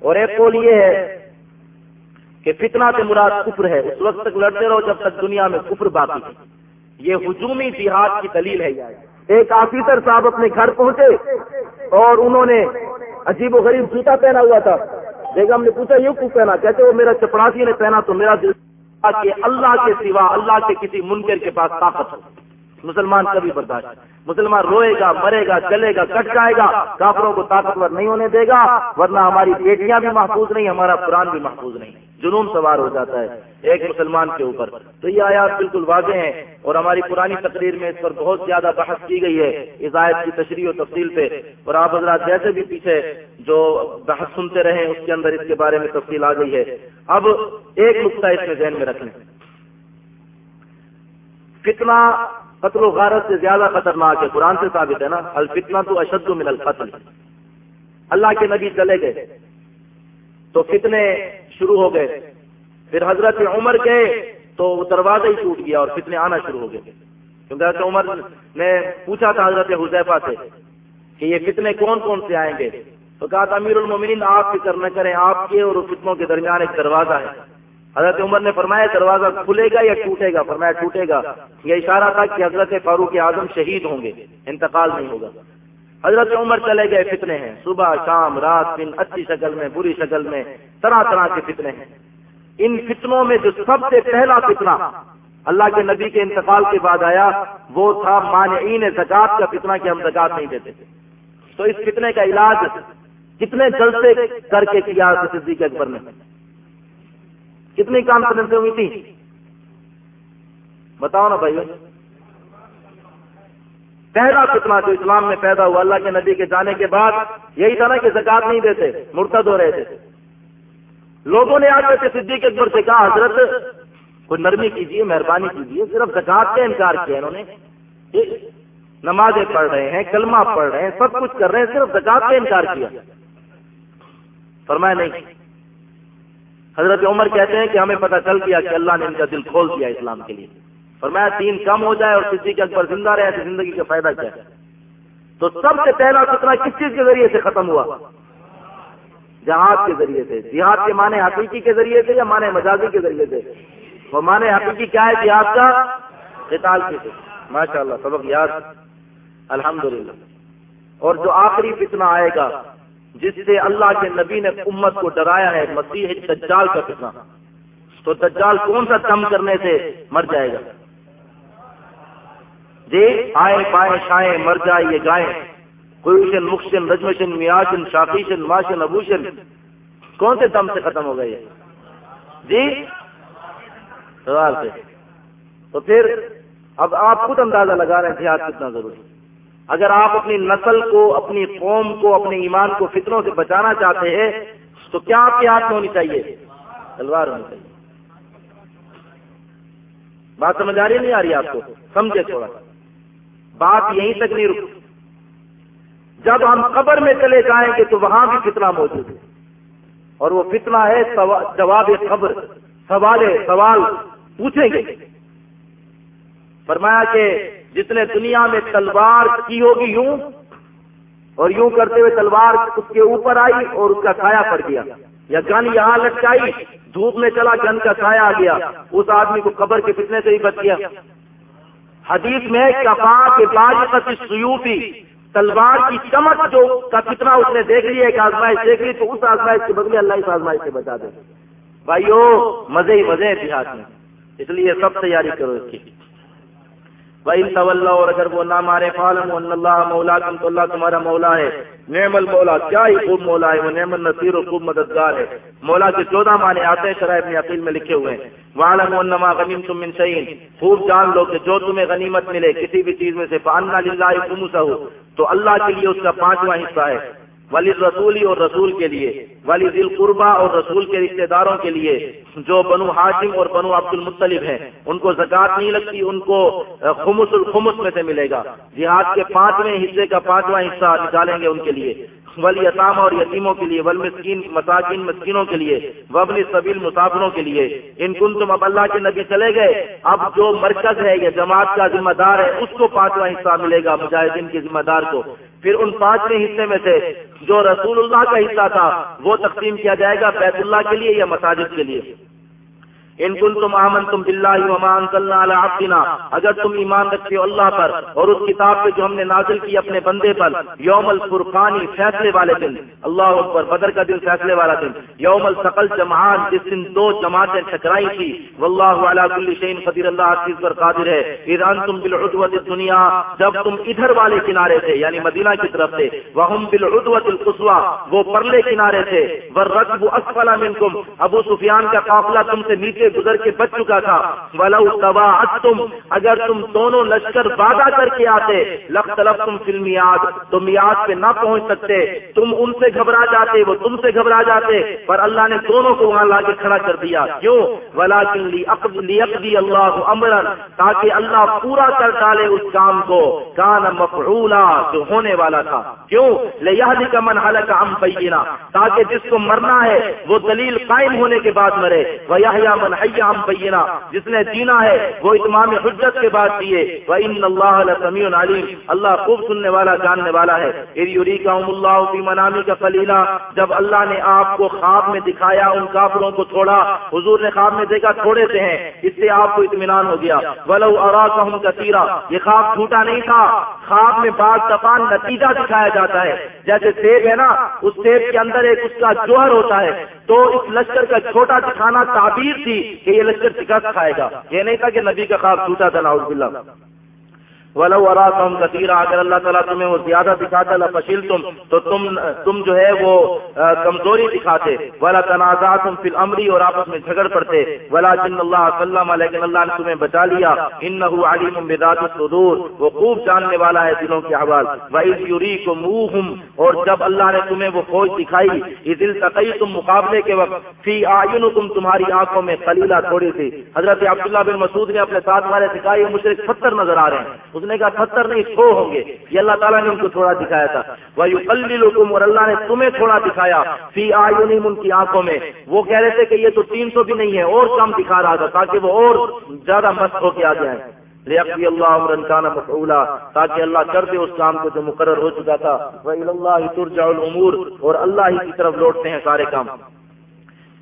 اور ایک قول یہ ہے کہ فتنہ سے مراد کفر ہے۔ اس وقت تک لڑتے رہو جب تک دنیا میں کفر باقی ہے۔ یہ ہجومی جہاد کی دلیل ہے۔ ایک آفیسر صاحب اپنے گھر پہنچے اور انہوں نے عجیب و غریب جوتا پہنا ہوا تھا۔ بیگم نے پوچھا، یہ کیوں پہنا؟ کہتے، وہ میرا چپڑاسی نے پہنا تو میرا دل کہ اللہ کے سوا، اللہ کے کسی منکر کے پاس طاقت ہو مسلمان کبھی برداشت مسلمان روئے گا، مرے گا چلے گا کٹ جائے گا۔ کافروں کو طاقتور نہیں ہونے دے گا، ورنہ ہماری بیٹیاں بھی محفوظ نہیں، ہمارا قرآن بھی محفوظ نہیں۔ جنون سوار ہو جاتا ہے ایک مسلمان کے اوپر۔ تو یہ آیات بالکل واضح ہیں اور ہماری پرانی تقریر میں اس پر بہت زیادہ بحث کی گئی ہے اس آیت کی تشریح و تفصیل پہ۔ اور آپ حضرات جیسے بھی پیچھے جو بحث سنتے رہے اس کے اندر اس کے بارے میں تفصیل آ گئی ہے۔ اب ایک نقطہ اس میں ذہن میں رکھنے کتنا قتل و غارت سے زیادہ خطرناک ہے۔ قرآن سے ثابت ہے نا الفتنا تو اشد من القتل۔ اللہ کے نبی چلے گئے۔ تو فتنے شروع ہو گئے۔ پھر حضرت عمر گئے تو وہ دروازہ ہی ٹوٹ گیا اور فتنے آنا شروع ہو گئے۔ کیونکہ حضرت عمر نے پوچھا تھا حضرت حضیفہ سے کہ یہ فتنے کون کون سے آئیں گے؟ تو کہا تھا امیر المومنین آپ فکر نہ کریں، آپ کے اور فتنوں کے درمیان ایک دروازہ ہے۔ حضرت عمر نے فرمایا دروازہ کھلے گا یا ٹوٹے گا؟ فرمایا ٹوٹے گا۔ یہ اشارہ تھا کہ حضرت فاروق اعظم شہید ہوں گے۔ انتقال نہیں ہوگا۔ حضرت عمر چلے گئے فتنے ہیں۔ صبح، شام، رات، دن، اچھی شکل میں، بری شکل میں، طرح طرح کے فتنے ہیں۔ ان فتنوں میں جو سب سے پہلا فتنہ اللہ کے نبی کے انتقال کے بعد آیا، وہ تھا مانعین زکات کا فتنہ کہ ہم زکات نہیں دیتے تھے۔ تو اس فتنے کا علاج کتنے جلسے کر کے کیا صدیق اکبر نے؟ کتنی کانفرنسیں ہوئی تھی؟ بتاؤ نا بھائی۔ پہلا فتنہ جو اسلام میں پیدا ہوا، اللہ کے نبی کے جانے کے بعد یہی تھا نا کہ زکات نہیں دیتے، مرتد ہو رہے تھے۔ لوگوں نے آج کے صدیق اکبر سے کہا، حضرت، کوئی نرمی کیجیے مہربانی کیجیے صرف زکات کا انکار کیا انہوں نے۔ نمازیں پڑھ رہے ہیں، کلمہ پڑھ رہے ہیں، سب کچھ کر رہے ہیں، صرف زکات کا انکار کیا۔ فرمایا، نہیں حضرت عمر کہتے ہیں کہ ہمیں پتہ چل گیا کہ اللہ نے ان کا دل کھول دیا اسلام کے لیے۔ اور میں تین کم ہو جائے اور کسی کے اکبر زندہ رہے تو زندگی کا فائدہ کیا؟ ہے تو سب سے پہلا فتنہ کس چیز کے ذریعے سے ختم ہوا؟ جہاد کے ذریعے سے۔ جہاد کے معنی حقیقی کے ذریعے سے یا معنی مجازی کے ذریعے سے؟ وہ معنی حقیقی کیا ہے جہاد کا؟ قتال کے ماشاء اللہ سبق یاد۔ الحمدللہ۔ اور جو آخری فتنہ آئے گا جس سے اللہ کے نبی نے امت کو ڈرایا ہے، مسیح دجال کا کتنا۔ تو دجال کون سا کم کرنے سے مر جائے گا؟ جی آئے پائے شائیں مر جائے، یہ گائے۔ کوئشن مخشن، رجمشن، میاشن شاقیشن ماشن، ابوشن۔ کون سے دم سے ختم ہو گئے جی سے۔ تو پھر، اب آپ خود اندازہ لگا رہے ہیں جہاد کتنا ضروری اگر آپ اپنی نسل کو، اپنی قوم کو، اپنے ایمان کو فطروں سے بچانا چاہتے ہیں، تو کیا آپ کے ہاتھ میں ہونی چاہیے؟ تلوار ہونی چاہیے۔ بات سمجھ آ رہی نہیں آ رہی آپ کو؟ سمجھے تھوڑا۔ بات یہیں تک نہیں رک جب ہم قبر میں چلے جائیں گے تو وہاں بھی فتنہ موجود ہے۔ اور وہ فتنہ ہے جواب خبر سوال سوال پوچھیں گے۔ فرمایا کہ جس نے دنیا میں تلوار کی ہوگی یوں، اور یوں کرتے ہوئے تلوار اس کے اوپر آئی اور اس کا سایہ پڑ گیا۔ یا گن یہاں لٹکائی دھوپ میں چلا گن کا سایہ آ گیا۔ اس آدمی کو قبر کے فتنے سے ہی بچ گیا حدیث میں کپا کے باج سیوفی تلوار کی چمک جو کا کتنا اس نے دیکھ لیا ایک آزمائش دیکھ لی، تو اس آزمائش کے بدلے اللہ اس آزمائش سے بچا دے۔ بھائیو، مزے ہی مزے اتہاس میں۔ اس لیے سب تیاری کرو اس کی۔ بھائی اور اگر وہ نہ مارے فالم اللہ مولا کم تو اللہ تمہارا مولا ہے۔ نعم المولا کیا ہی خوب مولا ہے، وہ نعم النصیر و خوب مددگار ہے۔ مولا کے چودہ معنی آتے ہیں شرح اپنی عقیل میں لکھے ہوئے ہیں۔ والم النما غنیم تم من شعین خوب جان لو کہ جو تمہیں غنیمت ملے، کسی بھی چیز میں سے پاننا للہ خمسہ تو اللہ کے لیے اس کا پانچواں حصہ ہے۔ ولی رسولی اور رسول کے لیے ولی دل قربا اور رسول کے رشتے داروں کے لیے جو بنو ہاشم اور بنو عبد المطلب ہیں، ان کو زکات نہیں لگتی، ان کو خمس الخمس میں سے ملے گا۔ جہاد کے پانچویں حصے کا پانچواں حصہ نکالیں گے ان کے لیے۔ ولی اطام اور یتیموں کے لیے ول مسکین مساکین، مسکینوں کے لیے وبن سبیل، مسافروں کے لیے۔ ان کن تم اب اللہ کے نبی چلے گئے۔ اب جو مرکز ہے یا جماعت کا ذمہ دار ہے، اس کو پانچواں حصہ ملے گا، مجاہدین کے ذمہ دار کو۔ پھر ان پانچویں حصے میں سے جو رسول اللہ کا حصہ تھا، وہ تقسیم کیا جائے گا بیت اللہ کے لیے یا مساجد کے لیے؟ ان کن تم آمن تم بلّہ اگر تم ایمان رکھتے ہو اللہ پر اور اس کتاب پہ جو ہم نے نازل کی اپنے بندے پر، یوم الفرقانی فیصلے والے دن۔ اللہ اکبر، بدر کا دن فیصلے والا دن۔ یوم السقل جماعت جس دن دو جماعتیں ٹکرائی تھی واللہ علی کل شین فدیر اللہ چیز پر قادر ہے۔ ایران تم بالعدوت دنیا جب تم ادھر والے کنارے تھے یعنی مدینہ کی طرف سے وہم بالعدوت القصوى، وہ پرلے کنارے تھے۔ والرکب اسفل منکم، ابو سفیان کا قافلہ تم سے نیچے گزر کے بچ چکا تھا۔ ولو تم اگر تم دونوں لشکر وعدہ کر کے آتے لخ طلب تم فلمی تو میاد پہ نہ پہنچ سکتے۔ تم ان سے گھبرا جاتے، وہ تم سے گھبرا جاتے، پر اللہ نے دونوں کو وہاں لا کے کھڑا کر دیا۔ کیوں؟ ولا لی اللہ امرن تاکہ اللہ پورا کر ڈالے اس کام کو۔ کان مفعولا، جو ہونے والا تھا۔ کیوں؟ لے کا من حلق ام بینا تاکہ جس کو مرنا ہے، وہ دلیل قائم ہونے کے بعد مرے۔ وہ من حیام بینا جس نے جینا ہے، وہ اتمام حجت کے بعد دیے وہ ان اللہ سمیع علیم اللہ خوب سننے والا، جاننے والا ہے۔ اللہ کی منامی کا فلیلا جب اللہ نے آپ کو خواب میں دکھایا، ان کافروں کو چھوڑا، حضور نے خواب میں دیکھا، تھوڑے سے ہیں، اس سے آپ کو اطمینان ہو گیا۔ ولو ارا کا تیرا یہ خواب جھوٹا نہیں تھا۔ خواب میں بعض دفعہ نتیجہ دکھایا جاتا ہے۔ جیسے سیب ہے نا، اس سیب کے اندر ایک اس کا جوہر ہوتا ہے۔ تو اس لشکر کا چھوٹا دکھانا تعبیر تھی۔ کہ یہ لشکر چکا کھائے گا۔ یہ نہیں تھا کہ نبی کا خواب ٹوٹا تھا ناؤز بلّہ ولو اراکم کثیرا، اگر اللہ تعالیٰ تمہیں وہ زیادہ دکھاتا لفشل تم تو تم تم جو ہے وہ کمزوری دکھاتے۔ ولا تنازعتم فی الامر اور آپس میں جھگڑ پڑتے۔ ولا جن اللہ سلم، لیکن اللہ نے تمہیں بچا لیا۔ انه علیم بذات الصدور۔ وہ خوب جاننے والا ہے دلوں کی آواز۔ واذ یریکموہم اور جب اللہ نے تمہیں وہ فوج دکھائی اذ التقیتم مقابلے کے وقت فی اعینکم تمہاری آنکھوں میں قلیلہ تھوڑی سی حضرت عبداللہ بن مسعود نے اپنے ساتھ والے سکھائی مشرک 70 نظر آ رہے ہیں۔ اس نے کہا پتھر نہیں، سو ہوں گے۔ یہ اللہ تعالیٰ نے ان کو تھوڑا دکھایا تھا۔ وہ اور اللہ نے تمہیں تھوڑا دکھایا۔ فی آئی ان کی آنکھوں میں۔ وہ کہہ رہے تھے کہ یہ تو تین سو بھی نہیں ہے، اور کم دکھا رہا تھا، تاکہ وہ اور زیادہ مست ہو کے آ جائیں۔ لیکن اللہ عمرن کا مفعولا، تاکہ اللہ کر دے اس کام کو جو مقرر ہو چکا تھا۔ وہ اللہ ترجع الامور اور اللہ ہی کی طرف لوٹتے ہیں سارے کام۔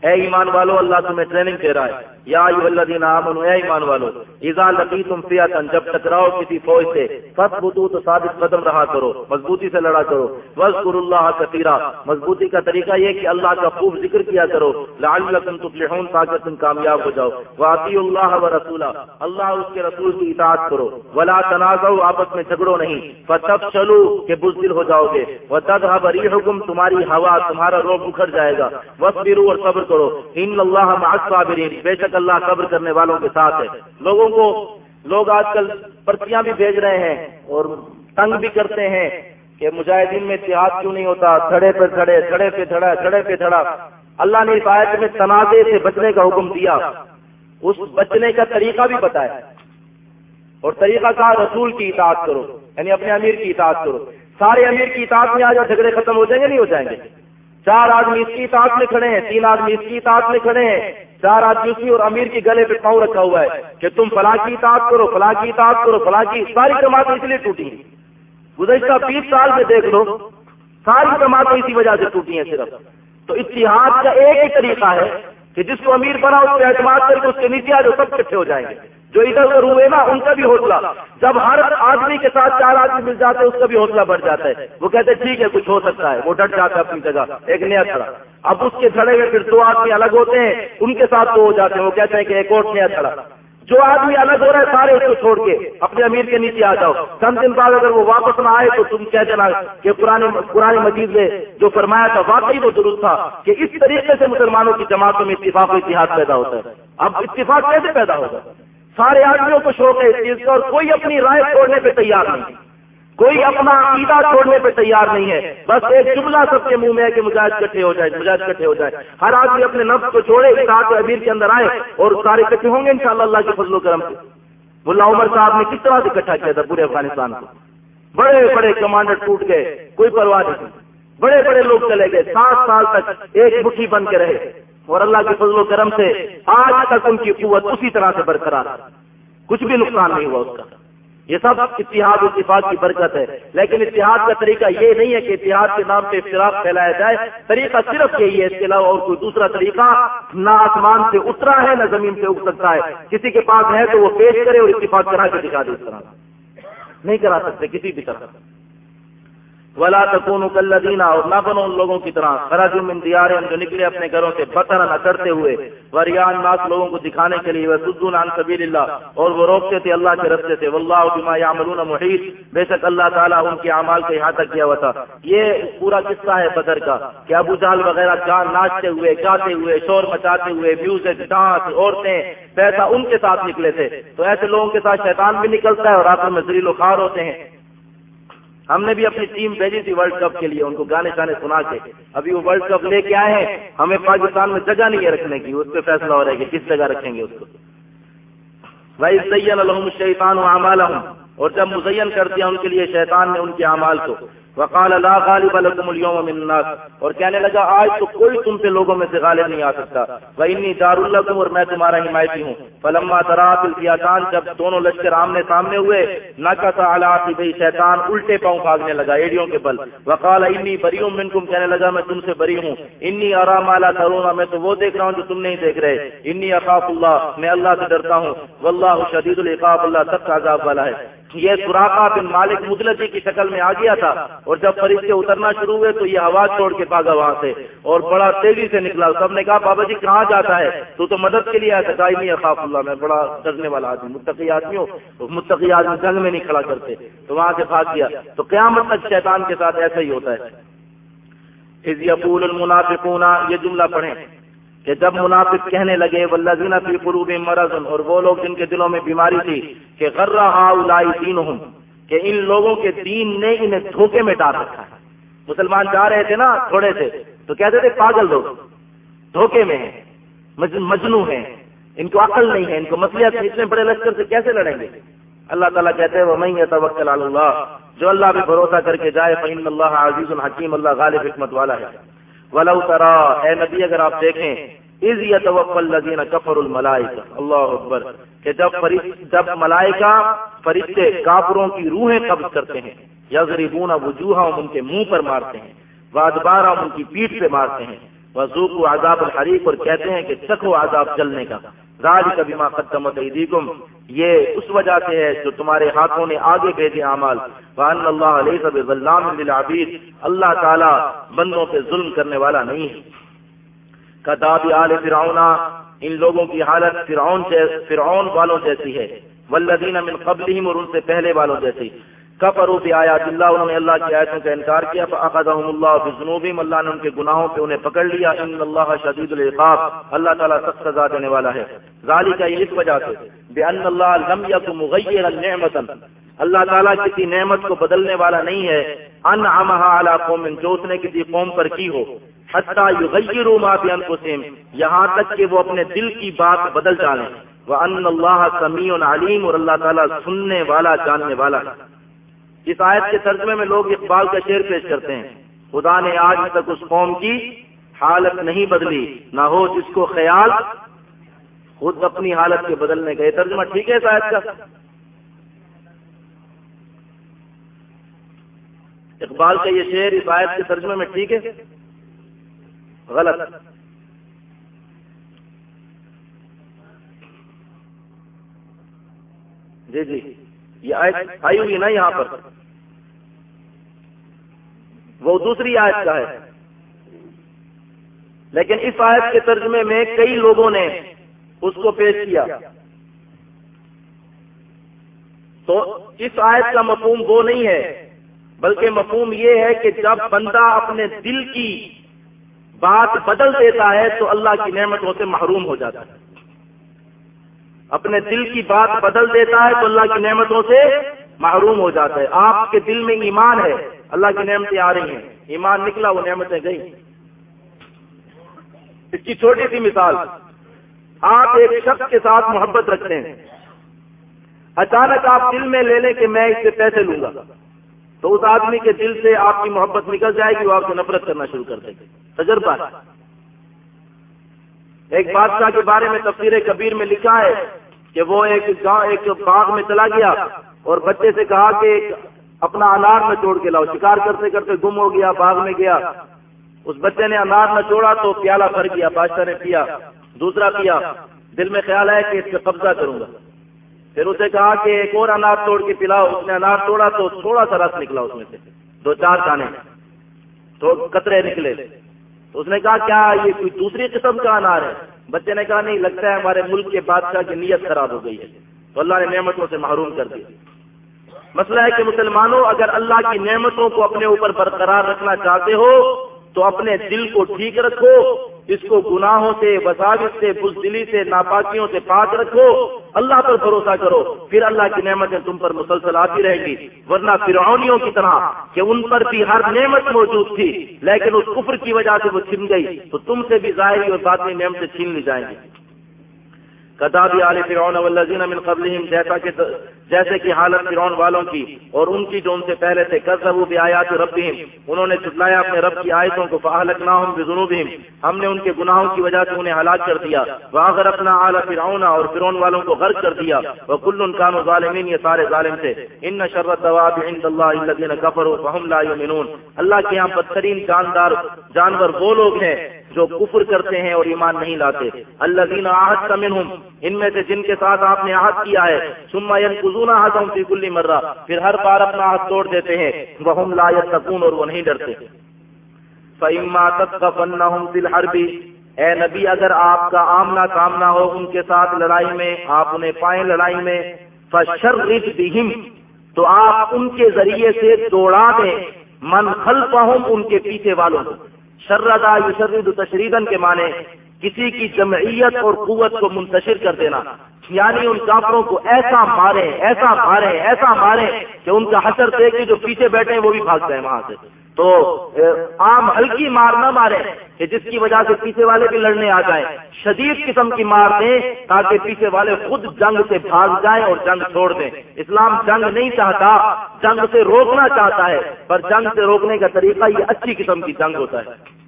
اے ایمان والو، اللہ تمہیں ٹریننگ دے رہا ہے۔ یا ایو الذین آمنوا، اے ایمان والو، اذا لقیتم فئتا، جب ٹکراؤ کسی فوج سے فثبتوا تو ثابت قدم رہا کرو، مضبوطی سے لڑا کرو، واذکروا اللہ کثیرا، مضبوطی کا طریقہ یہ کہ اللہ کا خوب ذکر کیا کرو، لعلکم تفلحون تاکہ تم کامیاب ہو جاؤ، واطیعوا اللہ ورسولہ، اللہ اس کے رسول کی اطاعت کرو، ولا تنازعوا، آپس میں جھگڑو نہیں، فتفشلوا کہ بزدل ہو جاؤ گے، وتذهب ريحكم، تمہاری ہوا، تمہارا روح اکھڑ جائے گا، واصبروا اور صبر کرو، ان اللہ مع الصابرین، بے شک اللہ صبر کرنے والوں کے ساتھ ہے۔ لوگوں کو، لوگ آج کل پرچیاں بھی بھیج رہے ہیں اور تنگ بھی کرتے ہیں کہ مجاہدین میں اتحاد کیوں نہیں ہوتا؟ تھڑے پہ تھڑے تھڑے پہ تھڑا تھڑے پہ تھڑا اللہ نے اس میں تنازع سے بچنے کا حکم دیا۔ اس بچنے کا طریقہ بھی بتایا۔ اور طریقہ کہا رسول کی اطاعت کرو یعنی اپنے امیر کی اطاعت کرو۔ سارے امیر کی اطاعت میں آ جاؤ جھگڑے ختم ہو جائیں گے نہیں ہو جائیں گے؟ چار آدمی اس کی اطاعت میں کھڑے ہیں، تین آدمی اس کی اطاعت میں کھڑے ہیں۔ چار آدمی اور امیر کے گلے پہ پاؤں رکھا ہوا ہے کہ تم فلاں کی اطاعت کرو، فلاں کی اطاعت کرو، فلاں کی ساری جماعتیں اس لیے ٹوٹی ہیں۔ گزشتہ بیس سال میں دیکھ لو، ساری جماعتیں اسی وجہ سے ٹوٹی ہیں صرف۔ تو اتحاد کا ایک ہی طریقہ ہے کہ جس کو امیر بنا اس پہ اعتماد کر کے اس کے نیچے آ جو سب کٹھے ہو جائیں گے۔ جو ادھر ادھر ہوئے نا ان کا بھی حوصلہ۔ جب ہر آدمی کے ساتھ چار آدمی مل جاتے ہیں، اس کا بھی حوصلہ بڑھ جاتا ہے۔ وہ کہتے ہیں، ٹھیک ہے، کچھ ہو سکتا ہے۔ وہ ڈٹ جاتا ہے اپنی جگہ۔ ایک نیا کھڑا۔ اب اس کے کھڑے میں پھر دو آدمی الگ ہوتے ہیں، ان کے ساتھ وہ ہو جاتے ہیں۔ وہ کہتے ہیں کہ ایک اور نیا کھڑا۔ جو آدمی الگ ہو رہا ہے سارے اس کو چھوڑ کے، اپنے امیر کے نیچے آ جاؤ۔ چند دن بعد اگر وہ واپس نہ آئے تو تم کہہ دینا کہ پرانی پرانی مجید نے جو فرمایا تھا، واقعی وہ درست تھا کہ اس طریقے سے مسلمانوں کی جماعتوں میں اتفاق و اتحاد پیدا ہوتا ہے۔ اب اتفاق کیسے پیدا ہوگا؟ سارے آدمیوں کو شوق ہے اس چیز کا اور کوئی اپنی رائے چھوڑنے پہ تیار نہیں۔ کوئی اپنا عقیدہ چھوڑنے پہ تیار نہیں ہے۔ بس ایک جملہ سب کے منہ میں ہے کہ مجاہد کٹھے ہو جائے، مجاہد کٹھے ہو جائے۔ ہر آدمی اپنے نفس کو چھوڑے ساتھ ابیر کے اندر آئے اور سارے کٹھے ہوں گے انشاءاللہ اللہ کے فضل و کرم سے۔ ملا عمر صاحب نے کس طرح سے اکٹھا کیا تھا پورے افغانستان کو؟ بڑے بڑے کمانڈر ٹوٹ گئے، کوئی پرواہ نہیں۔ بڑے بڑے لوگ چلے گئے، سات سال تک ایک مٹھی بن کے رہے۔ اور اللہ کے فضل و کرم سے آج تک ان کی قوت اسی طرح سے برقرار کچھ بھی نقصان نہیں ہوا اس کا۔ یہ سب اتحاد اتفاق کی برکت ہے۔ لیکن اتحاد کا طریقہ یہ نہیں ہے کہ اتحاد کے نام پہ اختلاف پھیلایا جائے۔ طریقہ صرف یہی ہے، اس کے علاوہ اور کوئی دوسرا طریقہ نہ آسمان سے اترا ہے، نہ زمین سے اگ سکتا ہے۔ کسی کے پاس ہے تو وہ پیش کرے اور اتفاق کرا کے دکھا دے اس طرح۔ نہیں کرا سکتے کسی بھی طرح۔ ولا تکون کلدینہ اور نہ بنو ان لوگوں کی طرح خراج من دیار جو نکلے اپنے گھروں سے بطر نہ کرتے ہوئے وریان ناس لوگوں کو دکھانے کے لیے وہ سدون عن سبیل اللہ اور وہ روکتے تھے اللہ کے رستے سے واللہ بما یعملون محیط بے شک اللہ تعالیٰ ان کے اعمال کو احاطہ کیا ہوا تھا۔ یہ پورا قصہ ہے بدر کا، کہ ابو جہل وغیرہ جان ناچتے ہوئے، گاتے ہوئے، شور مچاتے ہوئے میوزک ڈانس عورتیں، پیسہ ان کے ساتھ نکلے تھے۔ تو ایسے لوگوں کے ساتھ شیطان بھی نکلتا ہے اور آخر میں زریل و خار ہوتے ہیں۔ ہم نے بھی اپنی ٹیم بھیجی تھی ورلڈ کپ کے لیے، ان کو گانے گانے سنا کے۔ ابھی وہ ورلڈ کپ لے کے آئے ہیں۔ ہمیں پاکستان میں جگہ نہیں ہے رکھنے کی، اس پہ فیصلہ ہو رہا ہے کہ کس جگہ رکھیں گے اس کو۔ بھائی سید الحم شیطان و اعمال اور جب مزین کر دیا ان کے لیے شیطان نے ان کے اعمال کو وقال لا غالب لكم اليوم من الناس۔ اور کہنے لگا، آج تو کوئی تم سے لوگوں میں سے غالب نہیں آ سکتا۔ وانی دار لكم، اور میں تمہارا حمایتی ہوں۔ فلما ترات الفیاتان جب دونوں لشکر آمنے سامنے ہوئے نکت علی بھئی شیطان الٹے پاؤں بھاگنے لگا ایڑیوں کے بل۔ وقال انی بری منکم کہنے لگا، میں تم سے بری ہوں۔ انی ارا ما لا ترون، میں تو وہ دیکھ رہا ہوں جو تم نہیں دیکھ رہے۔ انی اخاف اللہ میں اللہ سے ڈرتا ہوں۔ واللہ شدید العقاب، اللہ سخت عذاب والا ہے۔ یہ سوراخا بن مالک مدلتی کی شکل میں آ گیا تھا اور جب فرشتے اترنا شروع ہوئے تو یہ آواز چھوڑ کے بھاگا وہاں سے اور بڑا تیزی سے نکلا۔ سب نے کہا، بابا جی کہاں جاتا ہے؟ تو تو مدد کے لیے آیا تھا۔ نہیں خاف اللہ، میں بڑا ڈرنے والا آدمی، متقی آدمی ہو متقی آدمی جنگ میں نہیں کھڑا کرتے۔ تو وہاں سے بھاگ گیا۔ تو قیامت تک شیطان کے ساتھ ایسا ہی ہوتا ہے۔ المنافقون، یہ جملہ پڑھیں۔ کہ جب منافق کہنے لگے والذین فی قلوب مرض، اور وہ لوگ جن کے دلوں میں بیماری تھی، کہ غرہ ہاؤلائی دینہم کہ ان لوگوں کے دین نے انہیں دھوکے میں ڈال رکھا ہے۔ مسلمان جا رہے تھے نا، تھوڑے سے، تو کہتے تھے، پاگل لوگ، دھوکے میں ہیں مجنو ہیں، ان کو عقل نہیں ہے، ان کو مسئلہ اتنے بڑے لشکر سے کیسے لڑیں گے؟ اللہ تعالیٰ کہتے ہیں وہ میں توکل اللہ جو اللہ بھی بھروسہ کر کے جائے، فإن اللہ عزیز الحکیم اللہ غالب حکمت والا ہے۔ ولو ترا اے نبی، اگر آپ دیکھیں از الذین کفر الملائکہ۔ اللہ اکبر۔ کہ جب جب ملائکہ فرشتے کافروں کی روحیں قبض کرتے ہیں، یضربون وجوہهم ان کے منہ پر مارتے ہیں وادبارا ان کی پیٹھ پہ مارتے ہیں۔ وذوقوا عذاب الحریق، اور کہتے ہیں کہ چکھو عذاب چلنے کا۔ ذالک بما قدمت ایدیکم۔ یہ اس وجہ سے ہے جو تمہارے ہاتھوں نے آگے بھیجے اعمال۔ وان اللہ علیہ بظلام للعبید۔ اللہ تعالی بندوں پہ ظلم کرنے والا نہیں ہے۔ کتاب آل فرعون، ان لوگوں کی حالت فرعون فرعون والوں جیسی ہے. والذین من قبلہم، اور ان سے پہلے والوں جیسی. کفروا بآیات اللہ، انہوں نے اللہ کی آیتوں کا انکار کیا فاخذهم الله بذنوبهم اللہ نے ان کے گناہوں پہ انہیں پکڑ لیا، ان اللہ شدید العقاب، اللہ تعالی سخت سزا دینے والا ہے۔ ذالک، یہ اس وجہ سے بان اللہ لم یکن مغیرا نعمتا اللہ تعالیٰ کسی نعمت کو بدلنے والا نہیں ہے۔ انعمها علی قوم جو اس نے کسی قوم پر کی ہو۔ حتی یغیروا ما بانفسهم یہاں تک کہ وہ اپنے دل کی بات بدل ڈالیں۔ وان اللہ سمیع علیم اور اللہ تعالیٰ سننے والا، جاننے والا ہے۔ اس آیت کے ترجمے میں لوگ اقبال کا شعر پیش کرتے ہیں۔ خدا نے آج تک اس قوم کی حالت نہیں بدلی، نہ ہو جس کو خیال، خود اپنی حالت کے بدلنے کا یہ ترجمہ ٹھیک ہے اس آیت کا؟ اقبال کا یہ شعر اس آیت کے ترجمے میں ٹھیک ہے؟ غلط۔ جی جی۔ یہ آیت آئی ہوئی نا یہاں پر۔ وہ دوسری آیت کا ہے۔ لیکن اس آیت کے ترجمے میں کئی لوگوں نے اس کو پیش کیا۔ تو اس آیت کا مفہوم وہ نہیں ہے۔ بلکہ مفہوم یہ ہے کہ جب بندہ اپنے دل کی بات بدل دیتا ہے تو اللہ کی نعمتوں سے محروم ہو جاتا ہے۔ اپنے دل کی بات بدل دیتا ہے تو اللہ کی نعمتوں سے محروم ہو جاتا ہے۔ آپ کے دل میں ایمان ہے، اللہ کی نعمتیں آ رہی ہیں۔ ایمان نکلا، وہ نعمتیں گئی اس کی چھوٹی سی مثال، آپ ایک شخص کے ساتھ محبت رکھتے ہیں۔ اچانک آپ دل میں لے لیں کہ میں اس سے پیسے لوں گا۔ تو اس آدمی کے دل سے آپ کی محبت نکل جائے گی وہ آپ کو نفرت کرنا شروع کر دے گی تجربہ ایک بادشاہ کے بارے میں تفسیر کبیر میں لکھا ہے کہ وہ ایک گاؤں، ایک باغ میں چلا گیا اور بچے سے کہا کہ اپنا انار میں چھوڑ کے لاؤ۔ شکار کرتے کرتے گم ہو گیا، باغ میں گیا۔ اس بچے نے انار نہ چھوڑا تو پیالہ بھر گیا، بادشاہ نے پیا، دوسرا پیا۔ دل میں خیال ہے کہ اس پہ قبضہ کروں گا۔ پھر اسے کہا کہ ایک اور انار توڑ کے پلاؤ۔ اس نے انار توڑا تو تھوڑا سا رس نکلا اس میں سے۔ دو چار دانے۔ تو قطرے نکلے۔ تو اس نے کہا، کیا یہ کوئی دوسری قسم کا انار ہے؟ بچے نے کہا، نہیں، لگتا ہے ہمارے ملک کے بادشاہ کی نیت خراب ہو گئی ہے۔ تو اللہ نے نعمتوں سے محروم کر دیا۔ مسئلہ ہے کہ مسلمانوں، اگر اللہ کی نعمتوں کو اپنے اوپر برقرار رکھنا چاہتے ہو تو اپنے دل کو ٹھیک رکھو، اس کو گناہوں سے وساوت سے، بزدلی سے، ناپاکیوں سے پاک رکھو۔ اللہ پر بھروسہ کرو، پھر اللہ کی نعمتیں تم پر مسلسل آتی رہیں گی۔ ورنہ فرعونیوں کی طرح کہ ان پر بھی ہر نعمت موجود تھی، لیکن اس کفر کی وجہ سے وہ چھن گئی۔ تو تم سے بھی ظاہری اور باطنی نعمتیں چھین لی جائیں گی۔ کتابی عال فرعون والذین من قبلہم، جیسا کہ جیسے کہ حالت فرعون والوں کی اور ان کی جو ان سے پہلے تھے، کذبوا بیاات ربہم۔ انہوں نے جھٹلایا اپنے رب کی آیتوں کو فاہلکناہم بذنوبہم ہم نے ان کے گناہوں کی وجہ سے انہیں ہلاک کر دیا۔ واغرقنا آل فرعون اور فرعون والوں کو غرق کر دیا۔ وکل كانوا ظالمین یہ سارے ظالم تھے۔ ان شر الدواب عند الله الذين كفروا فهم لا يؤمنون۔ اللہ کے ہاں بدترین جاندار جانور وہ لوگ ہیں جو کفر کرتے ہیں اور ایمان نہیں لاتے. اللہ دین آہد منہم، ان میں سے جن کے ساتھ آپ نے عہد کیا ہے سما ینقضون عہدهم فی کل مرہ، پھر ہر بار اپنا عہد توڑ دیتے ہیں وهم لا يتقون اور وہ نہیں ڈرتے. فعما تک فإما تثقفنهم فی الحرب، اے نبی، اگر آپ کا آمنا سامنا ہو ان کے ساتھ لڑائی میں، آپ انہیں پائیں لڑائی میں فشرد بهم، تو آپ ان کے ذریعے سے دوڑا دیں، من خلفهم، ان کے پیچھے والوں کو. شردا یشرد تشریدن کے معنی کسی کی جمعیت اور قوت کو منتشر کر دینا۔ یعنی ان کافروں کو ایسا مارے ایسا مارے ایسا مارے کہ ان کا حشر دیکھ کے جو پیچھے بیٹھے ہیں وہ بھی بھاگ جائیں وہاں سے۔ تو عام ہلکی مار نہ مارے کہ جس کی وجہ سے پیچھے والے بھی لڑنے آ جائیں۔ شدید قسم کی مار دیں تاکہ پیچھے والے خود جنگ سے بھاگ جائیں اور جنگ چھوڑ دیں۔ اسلام جنگ نہیں چاہتا، جنگ سے روکنا چاہتا ہے، پر جنگ سے روکنے کا طریقہ یہ اچھی قسم کی جنگ ہوتا ہے۔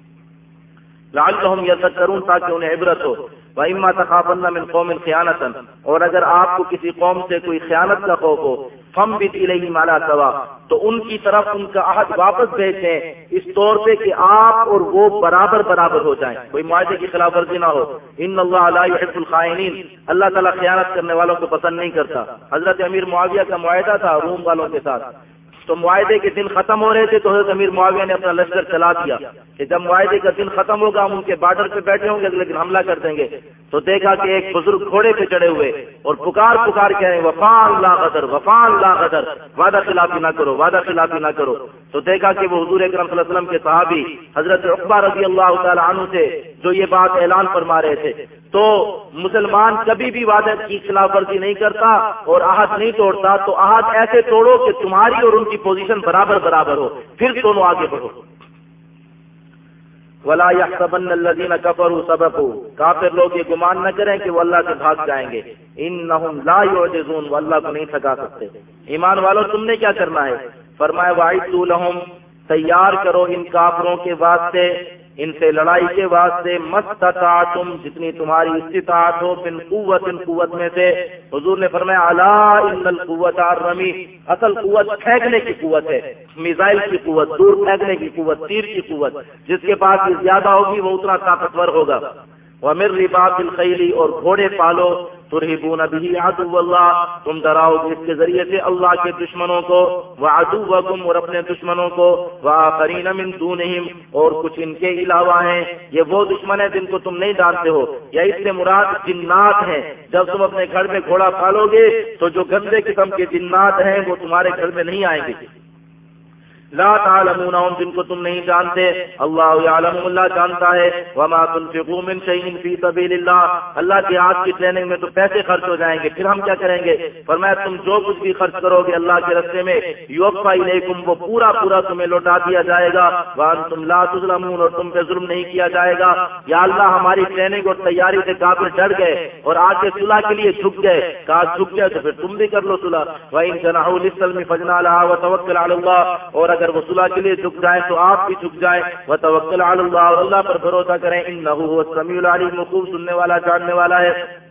لال تو کروں تاکہ انہیں عبرت ہو۔ وَإِمَّا تَخَافَنَّ مِنْ قَوْمٍ خِيَانَةً۔ اور اگر آپ کو کسی قوم سے کوئی خیانت کا خوف ہو فم بھی إِلَيْهِ مَعْلَى سوا تو ان کی طرف ان کا عہد واپس بھیجیں۔ اس طور پہ کہ آپ اور وہ برابر برابر ہو جائیں۔ کوئی معاہدے کی خلاف ورزی نہ ہو۔ ان اللہ لا يحب الخائنین اللہ تعالیٰ خیانت کرنے والوں کو پسند نہیں کرتا۔ حضرت امیر معاویہ کا معاہدہ تھا روم والوں کے ساتھ۔ تو معاہدے کے دن ختم ہو رہے تھے تو حضرت امیر معاویہ نے اپنا لشکر چلا دیا کہ جب معاہدے کا دن ختم ہوگا ہم ان کے بارڈر پہ بیٹھے ہوں گے لیکن حملہ کر دیں گے۔ تو دیکھا کہ ایک بزرگ گھوڑے پہ چڑھے ہوئے اور پکار پکار کے ہیں وفان لا قدر وفان لا قدر وعدہ خلافی نہ کرو، وعدہ خلافی نہ کرو۔ تو دیکھا کہ وہ حضور اکرم صلی اللہ علیہ وسلم کے صحابی حضرت اقبا رضی اللہ تعالیٰ عنہ سے جو یہ بات اعلان فرما رہے تھے۔ تو مسلمان کبھی بھی وعدے کی خلاف ورزی نہیں کرتا اور آہد نہیں توڑتا، تو آہد ایسے توڑو کہ تمہاری اور ان کی پوزیشن برابر برابر ہو۔ پھر دونوں آگے بڑھو۔ ولا يحسبن الذين كفروا سبقوا کافر لوگ یہ گمان نہ کریں کہ وہ اللہ سے بھاگ جائیں گے۔ انهم لا يعجزون۔ کو نہیں تھکا سکتے۔ ایمان والو، تم نے کیا کرنا ہے؟ فرمایا واعدوا لهم۔ تیار کرو ان کافروں کے واسطے۔ ان سے لڑائی کے واسطے مست تم جتنی تمہاری استطاعت ہو بن قوت ان قوت میں سے۔ حضور نے فرمایا اللہ ان القوت رمی اصل قوت پھینکنے کی قوت ہے، میزائل کی قوت، دور پھینکنے کی قوت، تیر کی قوت۔ جس کے پاس زیادہ ہوگی، وہ اتنا طاقتور ہوگا۔ ومر رباط الخیلی اور گھوڑے پالو۔ ترہبون بھی عدو اللہ تم ڈراؤ جس کے ذریعے سے اللہ کے دشمنوں کو، وعدوکم اور اپنے دشمنوں کو، وآخرین من دونہم، اور کچھ ان کے علاوہ ہیں۔ یہ وہ دشمن ہیں جن کو تم نہیں جانتے ہو، یا اس سے مراد جنات ہیں۔ جب تم اپنے گھر میں گھوڑا پالو گے، تو جو گندے قسم کے جنات ہیں، وہ تمہارے گھر میں نہیں آئیں گے۔ لا تعلمون تعلمونهم جن کو تم نہیں جانتے، اللہ عالم اللہ جانتا ہے۔ وما تنفقوا من شيء في سبيل الله۔ اللہ کی آج کی ٹریننگ میں تو پیسے خرچ ہو جائیں گے، پھر ہم کیا کریں گے؟ فرمایا، تم جو کچھ بھی خرچ کرو گے اللہ کے رستے میں یوفا الیکم وہ پورا پورا تمہیں لوٹا دیا جائے گا۔ وانتم لا تظلمون، اور تم پہ ظلم نہیں کیا جائے گا۔ یا اللہ، ہماری ٹریننگ اور تیاری سے کافر ڈر گئے اور آج کے صلح کے لیے جھک گئے۔ کاش جھک گئے تو پھر تم بھی کر لو صلح۔ وان جنحوا للسلم فجنا لها وتوکل على الله اور اگر وہ صلح کے لیے جھک جائے تو آپ بھی جھک جائے۔ وہ توکل اللہ اور اللہ پر بھروسہ کریں۔ ان نہ سمیع العلیم، خوب سننے والا، جاننے والا ہے۔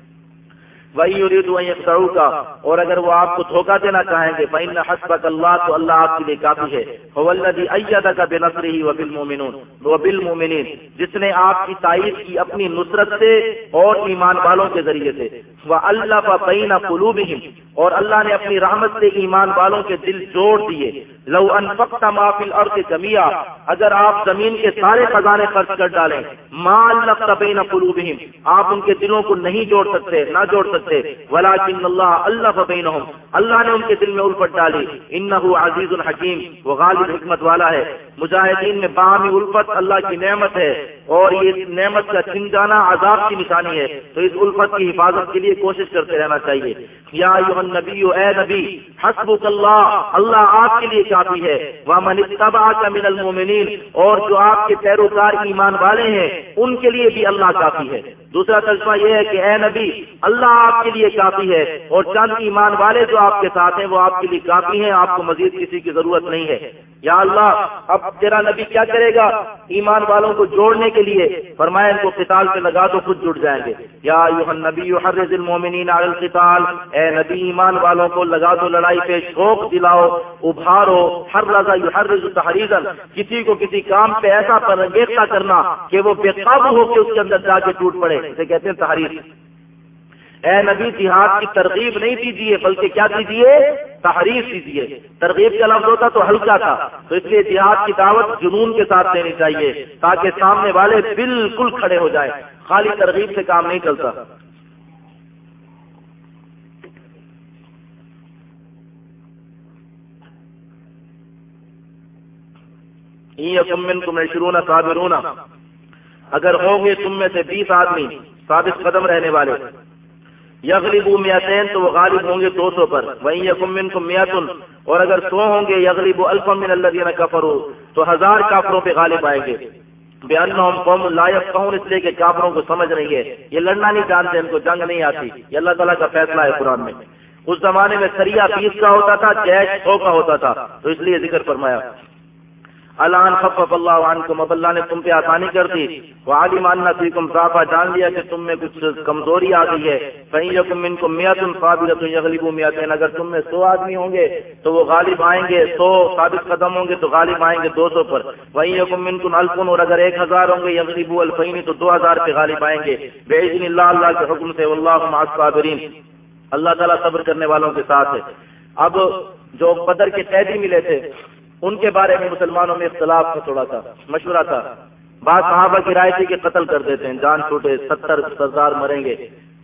وہی اردو وہی کا اور اگر وہ آپ کو دھوکہ دینا چاہیں گے بین حسبک اللہ تو اللہ آپ کے لیے کافی ہے۔ فولدی ایدا کا بے نصر ہی وبل مومن وبل مومنین جس نے آپ کی تائید کی اپنی نصرت سے اور ایمان والوں کے ذریعے سے۔ وہ اللہ بین قلوبہم اور اللہ نے اپنی رحمت سے ایمان والوں کے دل جوڑ دیے۔ لو ان فقط مافل اور اگر آپ زمین کے سارے خزانے خرچ کر ڈالیں، ما اللہ بین قلوبہم آپ ان کے دلوں کو نہیں جوڑ سکتے، نہ جوڑ سکتے۔ سے ولیکن اللہ اللہ فبینہم اللہ نے ان کے دل میں الفت ڈالی۔ انہو عزیز الحکیم وہ غالب حکمت والا ہے۔ مجاہدین میں باہمی الفت اللہ کی نعمت ہے۔ اور یہ نعمت کا چھن جانا عذاب کی نشانی ہے، تو اس الفت کی حفاظت کے لیے کوشش کرتے رہنا چاہیے۔ یا نبی اے نبی، حسبک اللہ اللہ آپ کے لیے کافی ہے۔ ومن اتبعک من المؤمنین اور جو آپ کے پیروکار ایمان والے ہیں، ان کے لیے بھی اللہ کافی ہے۔ دوسرا ترجمہ یہ ہے کہ اے نبی، اللہ آپ کے لیے کافی ہے، اور چند ایمان والے جو آپ کے ساتھ ہیں، وہ آپ کے لیے کافی ہیں، آپ کو مزید کسی کی ضرورت نہیں ہے۔ یا اللہ، اب تیرا نبی کیا کرے گا؟ ایمان والوں کو جوڑنے کے لیے فرمایا ان کو قتال پہ لگا دو، خود جڑ جائیں گے۔ یا نبی حرز المومنین علی القتال، اے نبی ایمان والوں کو لگا دو، لڑائی پہ شوق دلاؤ، ابھارو ہر رضا یحرز تحریزن کسی کو کسی کام پہ ایسا پر کرنا کہ وہ بے قابو ہو کے اس کے اندر جا کے ٹوٹ پڑے۔ اسے کہتے ہیں تحریر اے نبی، جہاد کی ترغیب نہیں دیجیے بلکہ کیا دیجیے تحریر دیجیے ترغیب کا لفظ ہوتا تو ہلکا تھا، تو اس لیے جہاد کی دعوت جنون کے ساتھ دینی چاہیے، تاکہ سامنے والے بالکل کھڑے ہو جائیں۔ خالی ترغیب سے کام نہیں چلتا۔ تم شروع صابرون۔ اگر ہوں گے تم میں سے بیس آدمی ثابت قدم رہنے والے۔ یغلب میاتین تو وہ غالب ہوں گے دو سو پر وہیں یقمن کو میاتن اور اگر سو ہوں گے یغلب الفم من اللہ کفر تو ہزار کافروں پہ غالب آئیں گے۔ بیان قوم لائق کہوں اس لیے کہ کافروں کو سمجھ رہی ہے۔ یہ لڑنا نہیں جانتے، ان کو جنگ نہیں آتی۔ یہ اللہ تعالیٰ کا فیصلہ ہے قرآن میں۔ اس زمانے میں سریا بیس کا ہوتا تھا، جیش سو کا ہوتا تھا۔ تو اس لیے ذکر فرمایا۔ الان خفف اللہ عنکم اب اللہ نے تم پہ آسانی کر دی۔ وہ ان فیکم صافا جان لیا کہ تم میں کچھ کمزوری آ گئی ہے۔ کہیں یکم منکم میاتن صابرۃ یغلبوا میاتین اگر تم میں سو آدمی ہوں گے تو وہ غالب آئیں گے، سو ثابت قدم ہوں گے تو غالب آئیں گے دو سو پر۔ وہیں یکم منکم الفن اور اگر ایک ہزار ہوں گے یغلبوا الفین تو دو ہزار پہ غالب آئیں گے۔ باذن اللہ اللہ کے حکم سے واللہ مع الصابرین اللہ تعالیٰ صبر کرنے والوں کے ساتھ ہے۔ اب جو بدر کے قیدی ملے تھے ان کے بارے میں مسلمانوں میں اختلاف کا تھوڑا تھا مشورہ تھا۔ بعض صحابہ کی رائے تھی کہ قتل کر دیتے ہیں، جان چھوٹے، ستر سردار مریں گے۔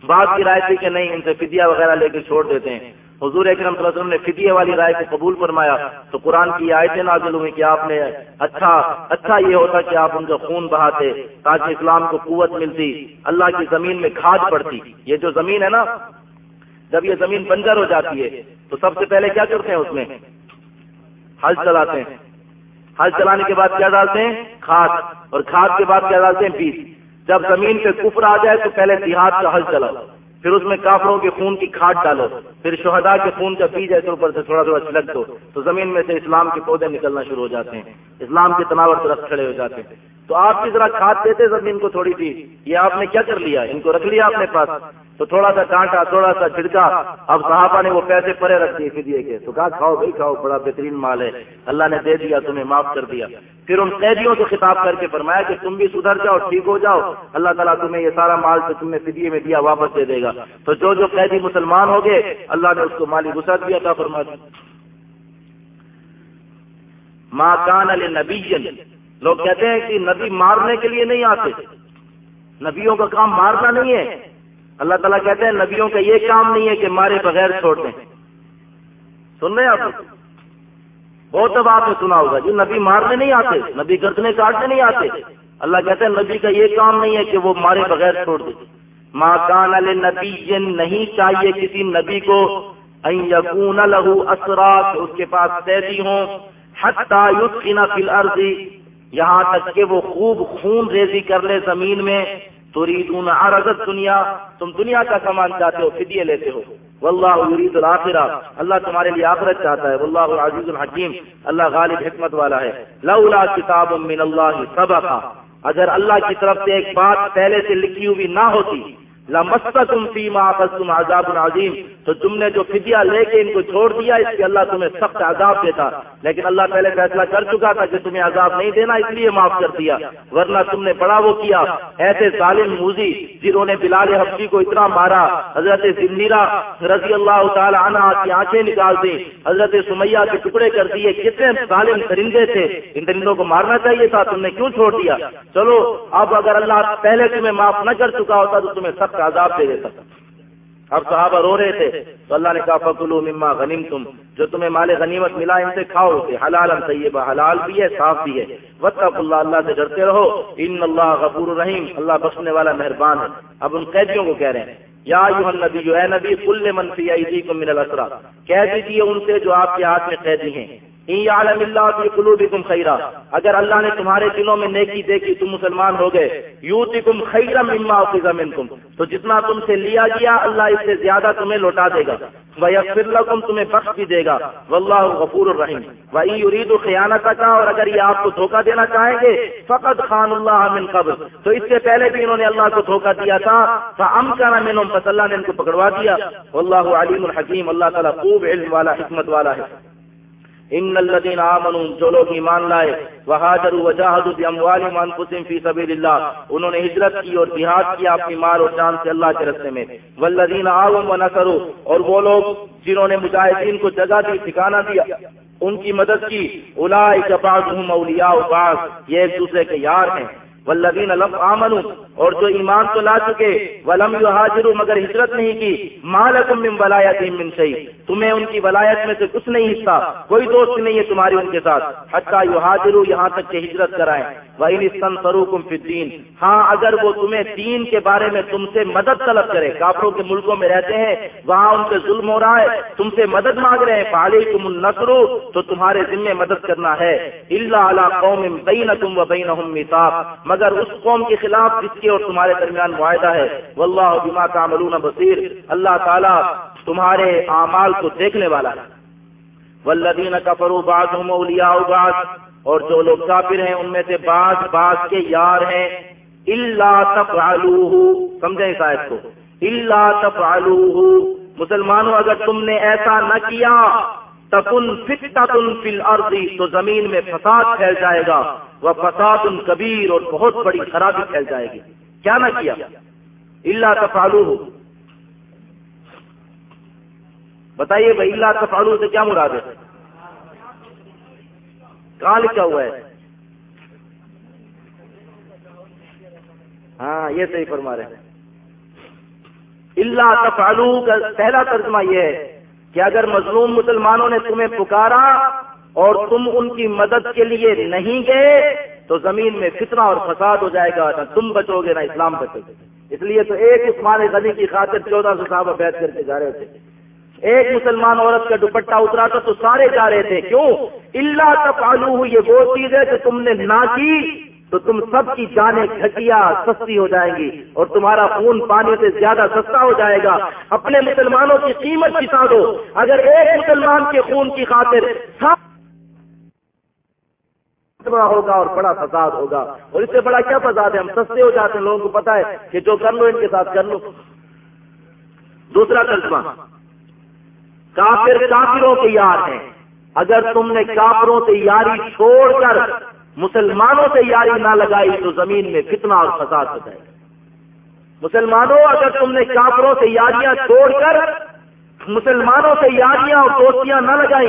بعض کی رائے تھی کہ نہیں، ان سے فدیہ وغیرہ لے کے چھوڑ دیتے ہیں۔ حضور اکرم صلی اللہ علیہ وسلم نے فدیہ والی رائے کو قبول فرمایا۔ تو قرآن کی آیتیں نازل ہوئی کہ آپ نے اچھا اچھا یہ ہوتا کہ آپ ان کا خون بہاتے تاکہ اسلام کو قوت ملتی، اللہ کی زمین میں کھاد پڑتی۔ یہ جو زمین ہے نا، جب یہ زمین بنجر ہو جاتی ہے، تو سب سے پہلے کیا کرتے ہیں اس میں؟ ہل چلاتے ہیں۔ ہل چلانے کے بعد کیا ڈالتے ہیں؟ کھاد۔ اور کھاد کے بعد کیا ڈالتے ہیں؟ بیج۔ جب زمین پہ کفر آ جائے تو پہلے دیہات کا ہل چلاؤ۔ پھر اس میں کافروں کے خون کی کھاد ڈالو۔ پھر شہدا کے خون کا بیج ایسے اوپر سے تھوڑا تھوڑا چھلک دو۔ تو زمین میں سے اسلام کے پودے نکلنا شروع ہو جاتے ہیں۔ اسلام کے تناور طرف کھڑے ہو جاتے ہیں۔ تو آپ کی ذرا کھاد دیتے زمین کو تھوڑی سی، یہ آپ نے کیا کر لیا؟ ان کو رکھ لیا اپنے پاس۔ تو تھوڑا سا کانٹا، تھوڑا سا چھڑکا۔ اب صحابہ نے وہ پیسے پرے رکھ دیے فدیے کے تو کہا، کھاؤ بھائی، کھاؤ، بڑا بہترین مال ہے۔ اللہ نے دے دیا، تمہیں معاف کر دیا۔ پھر ان قیدیوں سے خطاب کر کے فرمایا کہ تم بھی سدھر جاؤ، ٹھیک ہو جاؤ۔ اللہ تعالیٰ تمہیں یہ سارا مال جو تم نے فدیے میں دیا، واپس دے دے گا۔ تو جو جو قیدی مسلمان ہو گئے، اللہ نے اس کو مالی وسعت دیا تھا فرما ماں کان علی نبی لوگ کہتے ہیں کہ نبی مارنے کے لیے نہیں آتے۔ نبیوں کا کام مارنا نہیں ہے۔ اللہ تعالیٰ کہتے ہیں نبیوں کا یہ کام نہیں ہے کہ مارے بغیر چھوڑ دیں۔ سن رہے آپ؟ بہت اب آپ نے سنا ہوگا جو نبی مارنے نہیں آتے، نبی گردنے کاٹنے نہیں آتے۔ اللہ کہتے ہیں نبی کا یہ کام نہیں ہے کہ وہ مارے بغیر چھوڑ دے۔ ماں کان نبی نہیں چاہیے کسی نبی کو یقون لہو اثرات اس کے پاس تیزی ہوں۔ حتی یسقنا فی الارض یہاں تک کہ وہ خوب خون ریزی کر لے زمین میں، تریدون عرضت دنیا تم دنیا کا سامان چاہتے ہو فدیے لیتے ہو۔ واللہ یرید الاخرہ اللہ تمہارے لیے آخرت چاہتا ہے۔ واللہ عزیز الحکیم۔ اللہ غالب حکمت والا ہے۔ لولا کتاب من اللہ سبقا اگر اللہ کی طرف سے ایک بات پہلے سے لکھی ہوئی نہ ہوتی تم فیما تم عذاب عظیم۔ تو تم نے جو فدیہ لے کے ان کو چھوڑ دیا، اس کے اللہ تمہیں سخت عذاب دیتا۔ لیکن اللہ پہلے فیصلہ کر چکا تھا کہ تمہیں عذاب نہیں دینا، اس لیے معاف کر دیا۔ ورنہ تم نے بڑا وہ کیا۔ ایسے ظالم موزی جنہوں نے بلال حفظی کو اتنا مارا، حضرت سندیرا رضی اللہ تعالی عنہ کی آنکھیں نکال دی حضرت سمیہ کے ٹکڑے کر دیے۔ کتنے ظالم درندے تھے۔ ان درندوں کو مارنا چاہیے تھا، تم نے کیوں چھوڑ دیا؟ چلو، اب اگر اللہ پہلے تمہیں معاف نہ کر چکا ہوتا تو تمہیں سخت عذاب دے دیتا۔ اب صحابہ رو رہے تھے تو اللہ نے کہا فکلو مما غنیم تم جو تمہیں مال غنیمت ملا، ان سے کھاؤ اسے۔ حلال طیبہ، حلال بھی ہے، صاف بھی ہے۔ وطف اللہ اللہ سے ڈرتے رہو۔ ان اللہ غفور الرحیم اللہ بخشنے والا مہربان ہے۔ اب ان قیدیوں کو کہہ رہے ہیں۔ یا یو نبی جو ہے نبی، کل منفی آئی کو من الاسرا کہہ دیجیے ان سے جو آپ کے ہاتھ میں قیدی ہیں۔ عالم اللہ کی قلوب تم خیرہ اگر اللہ نے تمہارے دلوں میں نیکی دیکھی، تم مسلمان ہو گئے۔ یو تم خیرہ مما زمین تم تو جتنا تم سے لیا گیا، اللہ اس سے زیادہ تمہیں لوٹا دے گا۔ وَيَغْفِرْ لَكُمْ تمہیں بخش بھی دے گا۔ واللہ غفور الرحیم۔ وَإِن يُرِيدُ خِيَانَتَكَ اور اگر یہ آپ کو دھوکہ دینا چاہیں گے فقط خان اللہ من قبل۔ تو اس سے پہلے بھی انہوں نے اللہ کو دھوکہ دیا تھا۔ فَأَمْكَنَ مِنْهُمْ پس اللہ نے ان کو پکڑوا دیا۔ واللہ علیم الحکیم، اللہ تعالیٰ خوب علم والا، حکمت والا ہے۔ ان الذين امنوا جو لوگ ایمان لائے وهاجروا وجاهدوا باموالهم وانفسهم في سبيل الله انہوں نے ہجرت کی اور جہاد کیا اپنی مال اور جان سے اللہ کے راستے میں۔ والذین آووا ونصروا، اور وہ لوگ جنہوں نے مجاہدین کو جگہ دی، ٹھکانہ دیا، ان کی مدد کی۔ اولئک بعضهم اولیاء بعض، یہ ایک دوسرے کے یار ہیں۔ والذین لم آمنوا، اور جو ایمان تو لا چکے، ولم یہاجروا، مگر ہجرت نہیں کی مالکم من ولایت من شیء، تمہیں ان کی ولایت میں سے کچھ نہیں حصہ، کوئی دوست نہیں ہے تمہاری ان کے ساتھ، حتی یہاجروا، یہاں تک کہ ہجرت کرائیں۔ وَإِنِ اسْتَنصَرُوكُمْ فِي الدِّينِ ہاں اگر وہ تمہیں دین کے بارے میں تم سے مدد طلب کرے، کافروں کے ملکوں میں رہتے ہیں، وہاں ان پہ ظلم ہو رہا ہے، تم سے مدد مانگ رہے ہیں، فَعَلَيْكُمُ النَّصْرُ، تو تمہارے ذمہ مدد کرنا ہے۔ إِلَّا عَلَىٰ قَوْمٍ بَيْنَكُمْ وَبَيْنَهُمْ مِيثَاقٌ۔ مگر اس قوم کے خلاف جس کے اور تمہارے درمیان معاہدہ ہے۔ واللہ بما تعملون بصیر۔ اللہ تعالی تمہارے اعمال کو دیکھنے والا ہے۔ والذین کفروا بعضهم اولیاء بعض۔ اور جو لوگ کافر ہیں، ان میں سے بعض بعض کے یار ہیں۔ الا تفعلوه۔ سمجھیں اس آیت کو۔ الا تفعلوه۔ مسلمانوں، اگر تم نے ایسا نہ کیا، تکن فتن فی الارض، تو زمین میں فساد پھیل جائے گا۔ وہ فساد کبیر اور بہت بڑی خرابی پھیل جائے گی۔ کیا نہ کیا؟ اللہ تفالو ہو بتائیے بھائی اللہ تفالو سے کیا مراد ہے؟ کہاں لکھا ہوا ہے؟ ہاں یہ صحیح فرما رہے ہیں۔ اللہ تفالو کا پہلا ترجمہ یہ ہے کہ اگر مظلوم مسلمانوں نے تمہیں پکارا اور تم ان کی مدد کے لیے نہیں گئے، تو زمین میں فتنہ اور فساد ہو جائے گا، نہ تم بچو گے، نہ اسلام بچو گے اس لیے تو ایک عثمان غنی کی خاطر چودہ سو صاحب بیٹھ کر کے جا رہے تھے۔ ایک مسلمان عورت کا دوپٹہ اترا تھا تو سارے جا رہے تھے۔ کیوں؟ اللہ تک آلو یہ وہ چیز ہے جو تم نے نہ کی، تو تم سب کی جانیں گھٹیا، سستی ہو جائیں گی اور تمہارا خون پانی سے زیادہ سستا ہو جائے گا۔ اپنے مسلمانوں کی قیمت کسا دو اگر ایک مسلمان کے خون کی خاطر سب اجتماع ہوگا اور بڑا فساد ہوگا۔ اور اس سے بڑا کیا فساد ہے؟ ہم سستے ہو جاتے ہیں، لوگوں کو پتا ہے کہ جو کر لو، ان کے ساتھ کر لو۔ دوسرا ترجمہ۔ کافر کافروں کے یار ہیں۔ اگر تم نے کافروں سے یاری چھوڑ کر مسلمانوں سے یاری نہ لگائی تو زمین میں کتنا اور فساد ہو جائے مسلمانوں، اگر تم نے کافروں سے یاریاں چھوڑ کر مسلمانوں سے یاریاں اور دوستیاں نہ لگائی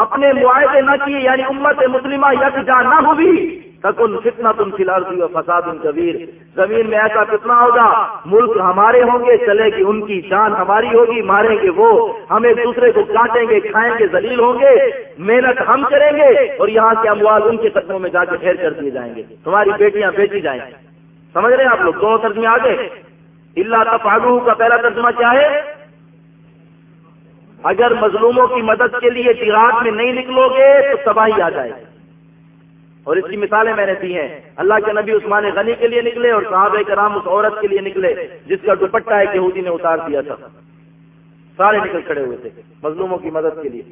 اپنے معاہدے نہ کیے یعنی امت مسلمہ یکجا نہ ہوئی، تکن فتنا تم فی و فساد ان کبیر زمین میں ایسا کتنا ہوگا؟ ملک ہمارے ہوں گے، چلے گی ان کی جان ہماری ہوگی، ماریں گے وہ۔ ہم ایک دوسرے کو کاٹیں گے، کھائیں گے، ذلیل ہوں گے۔ محنت ہم کریں گے اور یہاں کے اموال ان کے قدموں میں جا کے ٹھہر کر دیے جائیں گے۔ تمہاری بیٹیاں بیچی جائیں۔ گے سمجھ رہے ہیں آپ لوگ؟ دونوں ترجمے آگے۔ اللہ کا فاگو کا پہلا ترجمہ کیا ہے؟ اگر مظلوموں کی مدد کے لیے جہاد میں نہیں نکلو گے تو تباہی آ جائے گی۔ اور اس کی مثالیں میں نے دی ہیں۔ اللہ کے نبی عثمان غنی کے لیے نکلے اور صحابہ کرام اس عورت کے لیے نکلے جس کا دوپٹہ ہے یہودی نے اتار دیا تھا۔ سارے نکل کھڑے ہوئے تھے مظلوموں کی مدد کے لیے۔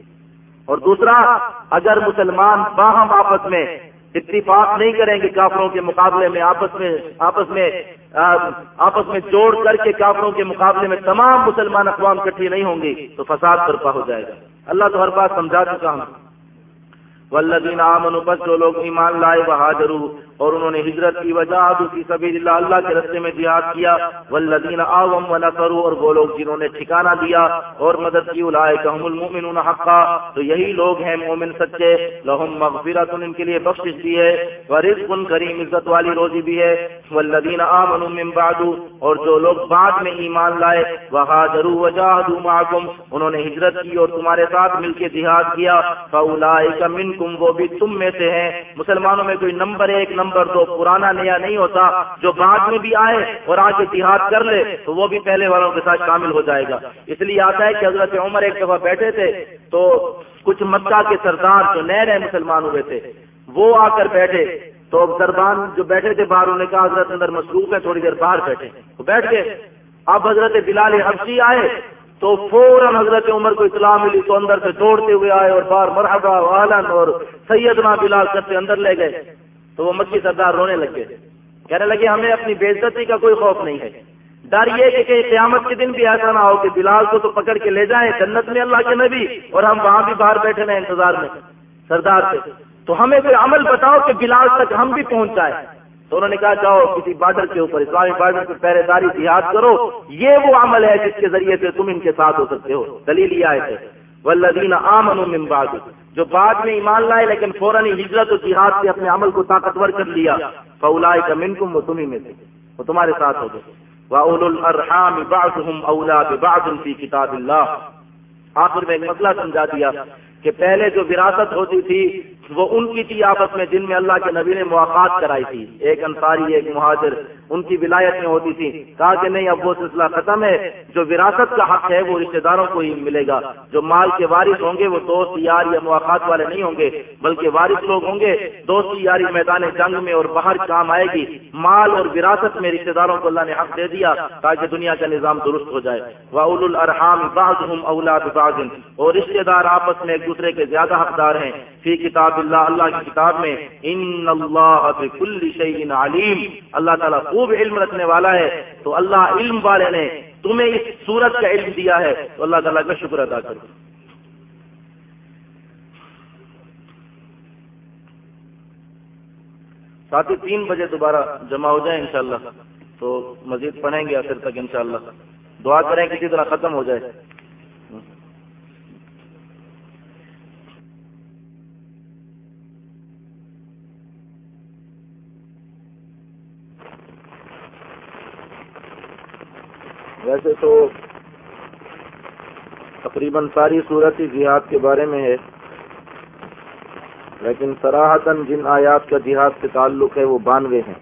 اور دوسرا، اگر مسلمان باہم آپس میں اتفاق نہیں کریں گے کافروں کے مقابلے میں، آپس میں آپس میں آپس میں جوڑ کر کے کافروں کے مقابلے میں تمام مسلمان اقوام کٹھی نہیں ہوں گی تو فساد برپا ہو جائے گا۔ اللہ تو ہر بات سمجھا چکا ہوں۔ والذین آمنوا بس جو لوگ ایمان لائے وہ اور انہوں نے ہجرت کی وجہ کی سبیل اللہ اللہ کے رستے میں جہاد کیا، والذین آوم و نصروا اور وہ لوگ جنہوں نے ٹھکانہ دیا، اور مدد کی اولئک هم المؤمنون حقا، تو یہی لوگ ہیں مومن سچے۔ لهم مغفرۃ ان کے لیے بخشش بھی ہے ورزق کریم عزت والی روزی بھی ہے۔ والذین آمنوا من بعد، اور جو لوگ بعد میں ایمان لائے وہاجروا وجاهدوا معكم انہوں نے ہجرت کی اور تمہارے ساتھ مل کے جہاد کیا۔ فاولئک منکم، وہ بھی تم میں سے ہیں۔ مسلمانوں میں کوئی نمبر ایک، نمبر نمبر دو پرانا نیا نہیں ہوتا، جو بعد میں بھی آئے اور آ کے جہاد کر لے، تو وہ بھی پہلے والوں کے ساتھ شامل ہو جائے گا۔ اس لیے آتا ہے کہ حضرت عمر ایک دفعہ بیٹھے تھے، تو کچھ مکہ کے سردار جو نئے نئے مسلمان ہوئے تھے، وہ آ کر بیٹھے۔ تو دربان جو بیٹھے تھے باہر، انہوں نے کہا، حضرت اندر مصروف ہے تھوڑی دیر باہر بیٹھے۔ وہ بیٹھ گئے۔ اب حضرت بلال حفصی آئے، تو فوراً حضرت عمر کو اطلاع ملی، تو اندر سے دوڑتے ہوئے آئے اور بار مرحبا عالن اور سیدنا بلال کرتے اندر لے گئے۔ تو وہ مکی سردار رونے لگ گئے کہنے لگے، ہمیں اپنی بےزتی کا کوئی خوف نہیں ہے۔ ڈر یہ کہ کہیں قیامت کے دن بھی ایسا نہ ہو کہ بلال کو تو پکڑ کے لے جائیں جنت میں اللہ کے نبی اور ہم وہاں بھی باہر بیٹھے رہے انتظار میں۔ سردار سے، تو ہمیں کوئی عمل بتاؤ کہ بلال تک ہم بھی پہنچ جائیں۔ تو انہوں نے کہا، جاؤ کسی بارڈر کے اوپر، اسلامی بارڈر پہ پہرے داری جہاد کرو۔ یہ وہ عمل ہے جس کے ذریعے سے تم ان کے ساتھ ہو سکتے ہو۔ دلیل یہ آئے تھے۔ ولدین آمن بعد۔ جو بعد میں ایمان لائے لیکن فوراً ہی ہجرت و جہاد سے اپنے عمل کو طاقتور کر لیا فولا کا منکم وہ تمہیں میں سے۔ وہ تمہارے ساتھ ہو گئے۔ وَأُولُو الْأَرْحَامِ بَعْضُهُمْ أَوْلَى بِبَعْضٍ فِي كِتَابِ اللَّهِ۔ آخر میں ایک مسئلہ سمجھا دیا کہ پہلے جو وراثت ہوتی تھی وہ ان کی تھی آپس میں جن میں اللہ کے نبی نے مواقع کرائی تھی۔ ایک انصاری، ایک مہاجر، ان کی ولایت میں ہوتی تھی۔ کہا کہ نہیں، اب وہ سلسلہ ختم ہے۔ جو وراثت کا حق ہے، وہ رشتے داروں کو ہی ملے گا۔ جو مال کے وارث ہوں گے، وہ دوست یار یا مواقع والے نہیں ہوں گے، بلکہ وارث لوگ ہوں گے۔ دوستی یاری میدان جنگ میں اور باہر کام آئے گی۔ مال اور وراثت میں رشتے داروں کو اللہ نے حق دے دیا تاکہ دنیا کا نظام درست ہو جائے۔ واول الرحام بعضهم اولاد بعض۔ اور رشتے دار آپس میں ایک دوسرے کے زیادہ حقدار ہیں۔ فی کتاب اللہ اللہ کی کتاب میں ان اللہ بكل شيء علیم اللہ تعالیٰ خوب علم رکھنے والا ہے۔ تو اللہ علم والے نے تمہیں اس صورت کا علم دیا ہے۔ تو اللہ تعالیٰ کا شکر ادا کرو۔ ساتھی تین بجے دوبارہ جمع ہو جائیں انشاءاللہ۔ تو مزید پڑھیں گے آخر تک انشاءاللہ۔ دعا کریں کسی طرح ختم ہو جائے۔ ویسے تو تقریباً ساری صورت ہی جہاد کے بارے میں ہے، لیکن سراہتاً جن آیات کا جہاد سے تعلق ہے، وہ بانوے ہیں۔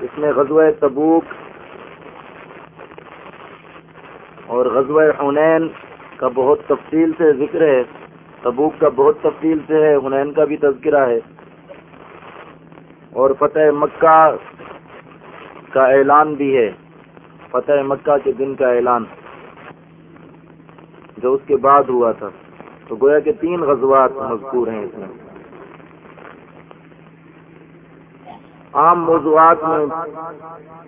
اس میں غزوہ تبوک اور غزوہ حنین کا بہت تفصیل سے ذکر ہے۔ تبوک کا بہت تفصیل سے ہے، حنین کا بھی تذکرہ ہے۔ اور فتح مکہ کا اعلان بھی ہے، فتح مکہ کے دن کا اعلان، جو اس کے بعد ہوا تھا۔ تو گویا کہ تین غزوات مذکور ہیں اس میں۔ عام موضوعات میں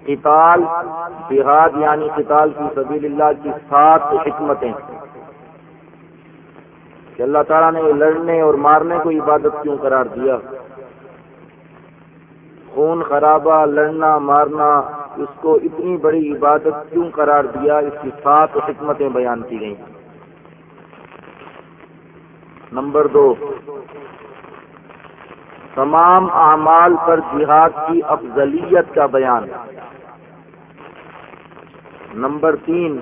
قتال، جہاد یعنی قتال کی سبیل اللہ کی سات حکمتیں۔ کہ اللہ تعالیٰ نے لڑنے اور مارنے کو عبادت کیوں قرار دیا؟ خون خرابہ، لڑنا، مارنا، اس کو اتنی بڑی عبادت کیوں قرار دیا؟ اس کی سات حکمتیں بیان کی گئی نمبر دو، تمام اعمال پر جہاد کی افضلیت کا بیان۔ نمبر تین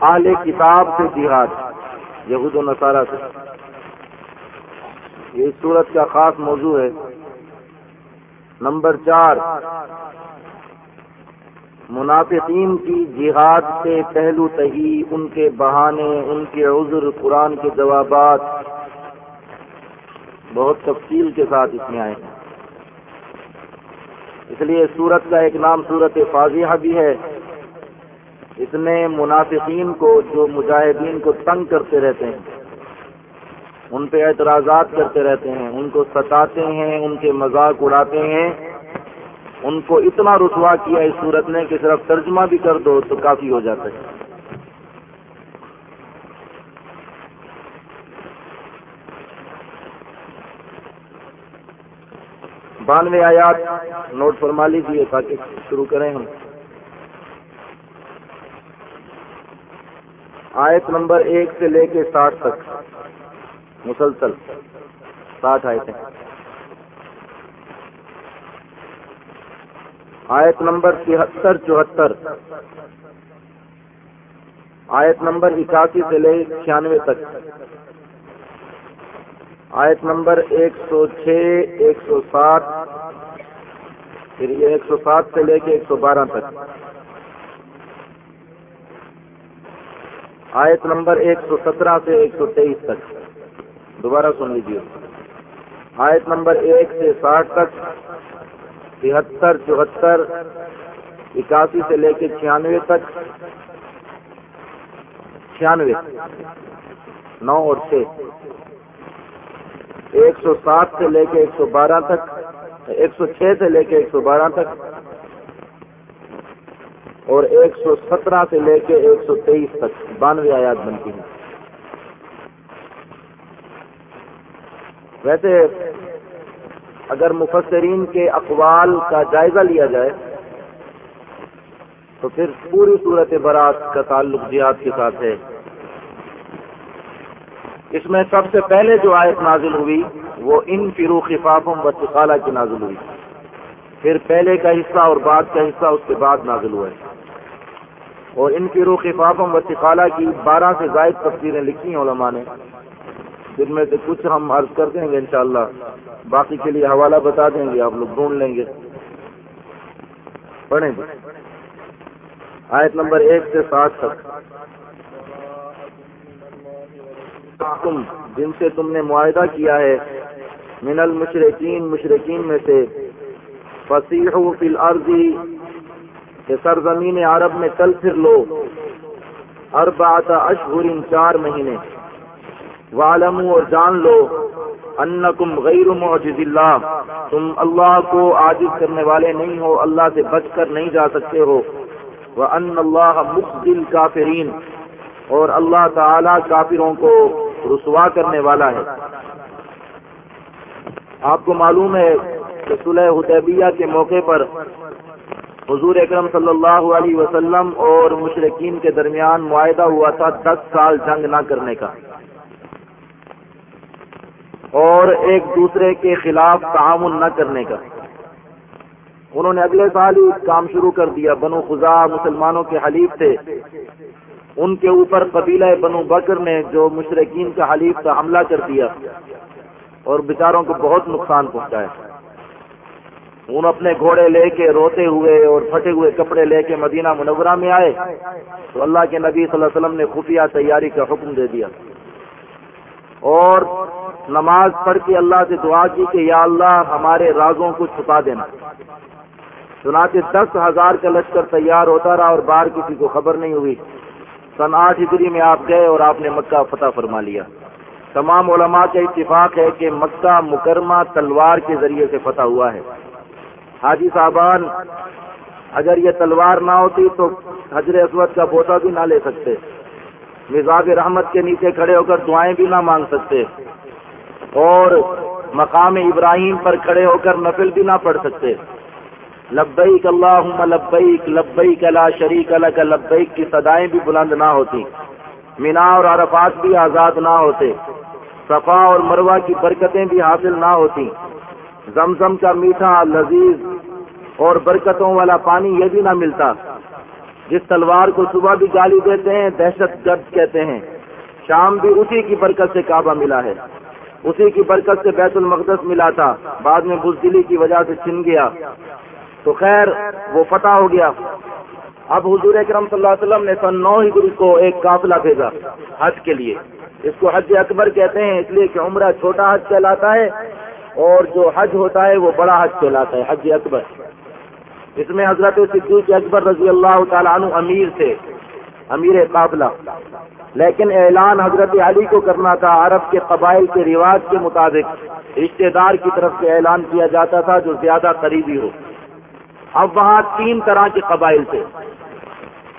اعلی کتاب سے جہاد، یہود و نصارہ سے۔ یہ صورت کا خاص موضوع ہے۔ نمبر چار، منافقین کی جہاد سے پہلو تہی ان کے بہانے، ان کے عذر، قرآن کے جوابات بہت تفصیل کے ساتھ اس میں آئے ہیں۔ اس لیے سورت کا ایک نام سورت فاضحہ بھی ہے۔ اس میں منافقین کو، جو مجاہدین کو تنگ کرتے رہتے ہیں۔ ان پہ اعتراضات کرتے رہتے ہیں، ان کو ستاتے ہیں، ان کے مذاق اڑاتے ہیں۔ ان کو اتنا رسوا کیا اس صورت نے کہ صرف ترجمہ بھی کر دو تو کافی ہو جاتا ہے۔ بانوے آیات، نوٹ فرما لیجیے تاکہ شروع کریں ہم۔ آیت نمبر ایک سے لے کے ساٹھ تک۔ مسلسل ساٹھ آیتیں۔ آیت نمبر تہتر چوہتر۔ آیت نمبر اکاسی سے لے چھیانوے تک۔ آیت نمبر ایک سو چھ، ایک سو سات۔ پھر یہ ایک سو سات سے لے کے ایک سو بارہ تک۔ آیت نمبر ایک سو سترہ سے ایک سو تیئیس تک۔ دوبارہ سن لیجیے آیت نمبر ایک سے ساٹھ تک، تہتر، چوہتر، اکاسی سے لے کے چھیانوے تک۔ چھیانوے، نو اور چھ۔ ایک سو سات سے لے کے ایک سو بارہ تک، ایک سو چھ سے لے کے ایک سو بارہ تک۔ اور ایک سو سترہ سے لے کے ایک سو تیئیس تک۔ بانوے آیات بنتی ہیں۔ ویسے اگر مفسرین کے اقوال کا جائزہ لیا جائے، تو پھر پوری صورت برات کا تعلق جہاد کے ساتھ ہے۔ اس میں سب سے پہلے جو آیت نازل ہوئی، وہ ان فرو خفافم و سقالہ کی نازل ہوئی۔ پھر پہلے کا حصہ اور بعد کا حصہ اس کے بعد نازل ہوا ہے۔ اور ان فرو خفافم و سقالہ کی بارہ سے زائد تفصیلیں لکھی ہیں علماء نے۔ جن میں سے کچھ ہم عرض کر دیں گے انشاءاللہ۔ باقی کے لیے حوالہ بتا دیں گے، آپ لوگ ڈھونڈ لیں گے۔ پڑھیں گے۔ آیت نمبر ایک سے سات تک۔ تم، جن سے تم نے معاہدہ کیا ہے، من المشرقین مشرقین میں سے۔ فصیح فی الارضی کہ سرزمین عرب میں کل پھر لو۔ اربعت اشہر چار مہینے۔ والم اور جان لو انکم غیر معجز اللہ، تم اللہ کو عاجز کرنے والے نہیں ہو، اللہ سے بچ کر نہیں جا سکتے ہو۔ وہ ان اللہ مخدل کافرین اور اللہ تعالی کافروں کو رسوا کرنے والا ہے۔ آپ کو معلوم ہے کہ صلح حدیبیہ کے موقع پر حضور اکرم صلی اللہ علیہ وسلم اور مشرقین کے درمیان معاہدہ ہوا تھا دس سال جنگ نہ کرنے کا۔ اور ایک دوسرے کے خلاف تعاون نہ کرنے کا۔ انہوں نے اگلے سال ہی کام شروع کر دیا۔ بنو خزا مسلمانوں کے حلیف تھے۔ ان کے اوپر قبیلہ بنو بکر نے جو مشرقین کا حلیف کا حملہ کر دیا اور بیچاروں کو بہت نقصان پہنچایا۔ ان اپنے گھوڑے لے کے روتے ہوئے اور پھٹے ہوئے کپڑے لے کے مدینہ منورہ میں آئے۔ تو اللہ کے نبی صلی اللہ علیہ وسلم نے خفیہ تیاری کا حکم دے دیا۔ اور نماز پڑھ کے اللہ سے دعا کی کہ یا اللہ ہمارے رازوں کو چھپا دینا۔ چنانچہ دس ہزار کا لشکر تیار ہوتا رہا اور باہر کسی کو خبر نہیں ہوئی۔ سن آٹھ ہجری میں آپ گئے اور آپ نے مکہ فتح فرما لیا۔ تمام علماء کا اتفاق ہے کہ مکہ مکرمہ تلوار کے ذریعے سے فتح ہوا ہے۔ حاجی صاحبان، اگر یہ تلوار نہ ہوتی تو حضر اسود کا بوسا بھی نہ لے سکتے۔ مزاج رحمت کے نیچے کھڑے ہو کر دعائیں بھی نہ مانگ سکتے۔ اور مقام ابراہیم پر کھڑے ہو کر نفل بھی نہ پڑھ سکتے۔ لبیک اللہ لبیک لبیک لا شریک لک، لبیک کی صدائیں بھی بلند نہ ہوتی۔ مینا اور عرفات بھی آزاد نہ ہوتے۔ صفا اور مروہ کی برکتیں بھی حاصل نہ ہوتی۔ زمزم کا میٹھا، لذیذ اور برکتوں والا پانی یہ بھی نہ ملتا۔ جس تلوار کو صبح بھی گالی دیتے ہیں، دہشت گرد کہتے ہیں۔ شام بھی اسی کی برکت سے کعبہ ملا ہے۔ اسی کی برکت سے بیت المقدس ملا تھا۔ بعد میں بزدلی کی وجہ سے چھن گیا۔ تو خیر، وہ فتح ہو گیا۔ اب حضور اکرم صلی اللہ علیہ وسلم نے سن نو ہجری کو ایک قافلہ بھیجا حج کے لیے۔ اس کو حج اکبر کہتے ہیں، اس لیے کہ عمرہ چھوٹا حج کہلاتا ہے اور جو حج ہوتا ہے، وہ بڑا حج کہلاتا ہے، حج اکبر۔ اس میں حضرت صدیق اکبر رضی اللہ تعالیٰ عنہ امیر تھے، امیر قابلہ لیکن اعلان حضرت علی کو کرنا تھا عرب کے قبائل کے رواج کے مطابق۔ رشتے دار کی طرف سے اعلان کیا جاتا تھا جو زیادہ قریبی ہو۔ اب وہاں تین طرح کے قبائل تھے۔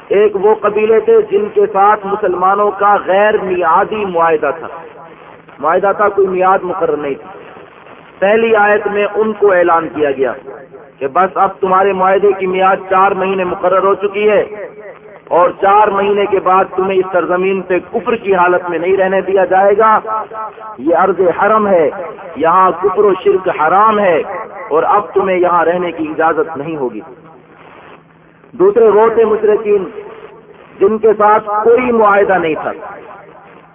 ایک وہ قبیلے تھے جن کے ساتھ مسلمانوں کا غیر میادی معاہدہ تھا۔ معاہدہ تھا، کوئی میاد مقرر نہیں تھی پہلی آیت میں ان کو اعلان کیا گیا کہ بس اب تمہارے معاہدے کی میاد چار مہینے مقرر ہو چکی ہے۔ اور چار مہینے کے بعد تمہیں اس سرزمین پہ کفر کی حالت میں نہیں رہنے دیا جائے گا۔ یہ عرض حرم ہے، یہاں کفر و شرک حرام ہے اور اب تمہیں یہاں رہنے کی اجازت نہیں ہوگی۔ دوسرے وہ تھے مشرقین جن کے ساتھ کوئی معاہدہ نہیں تھا،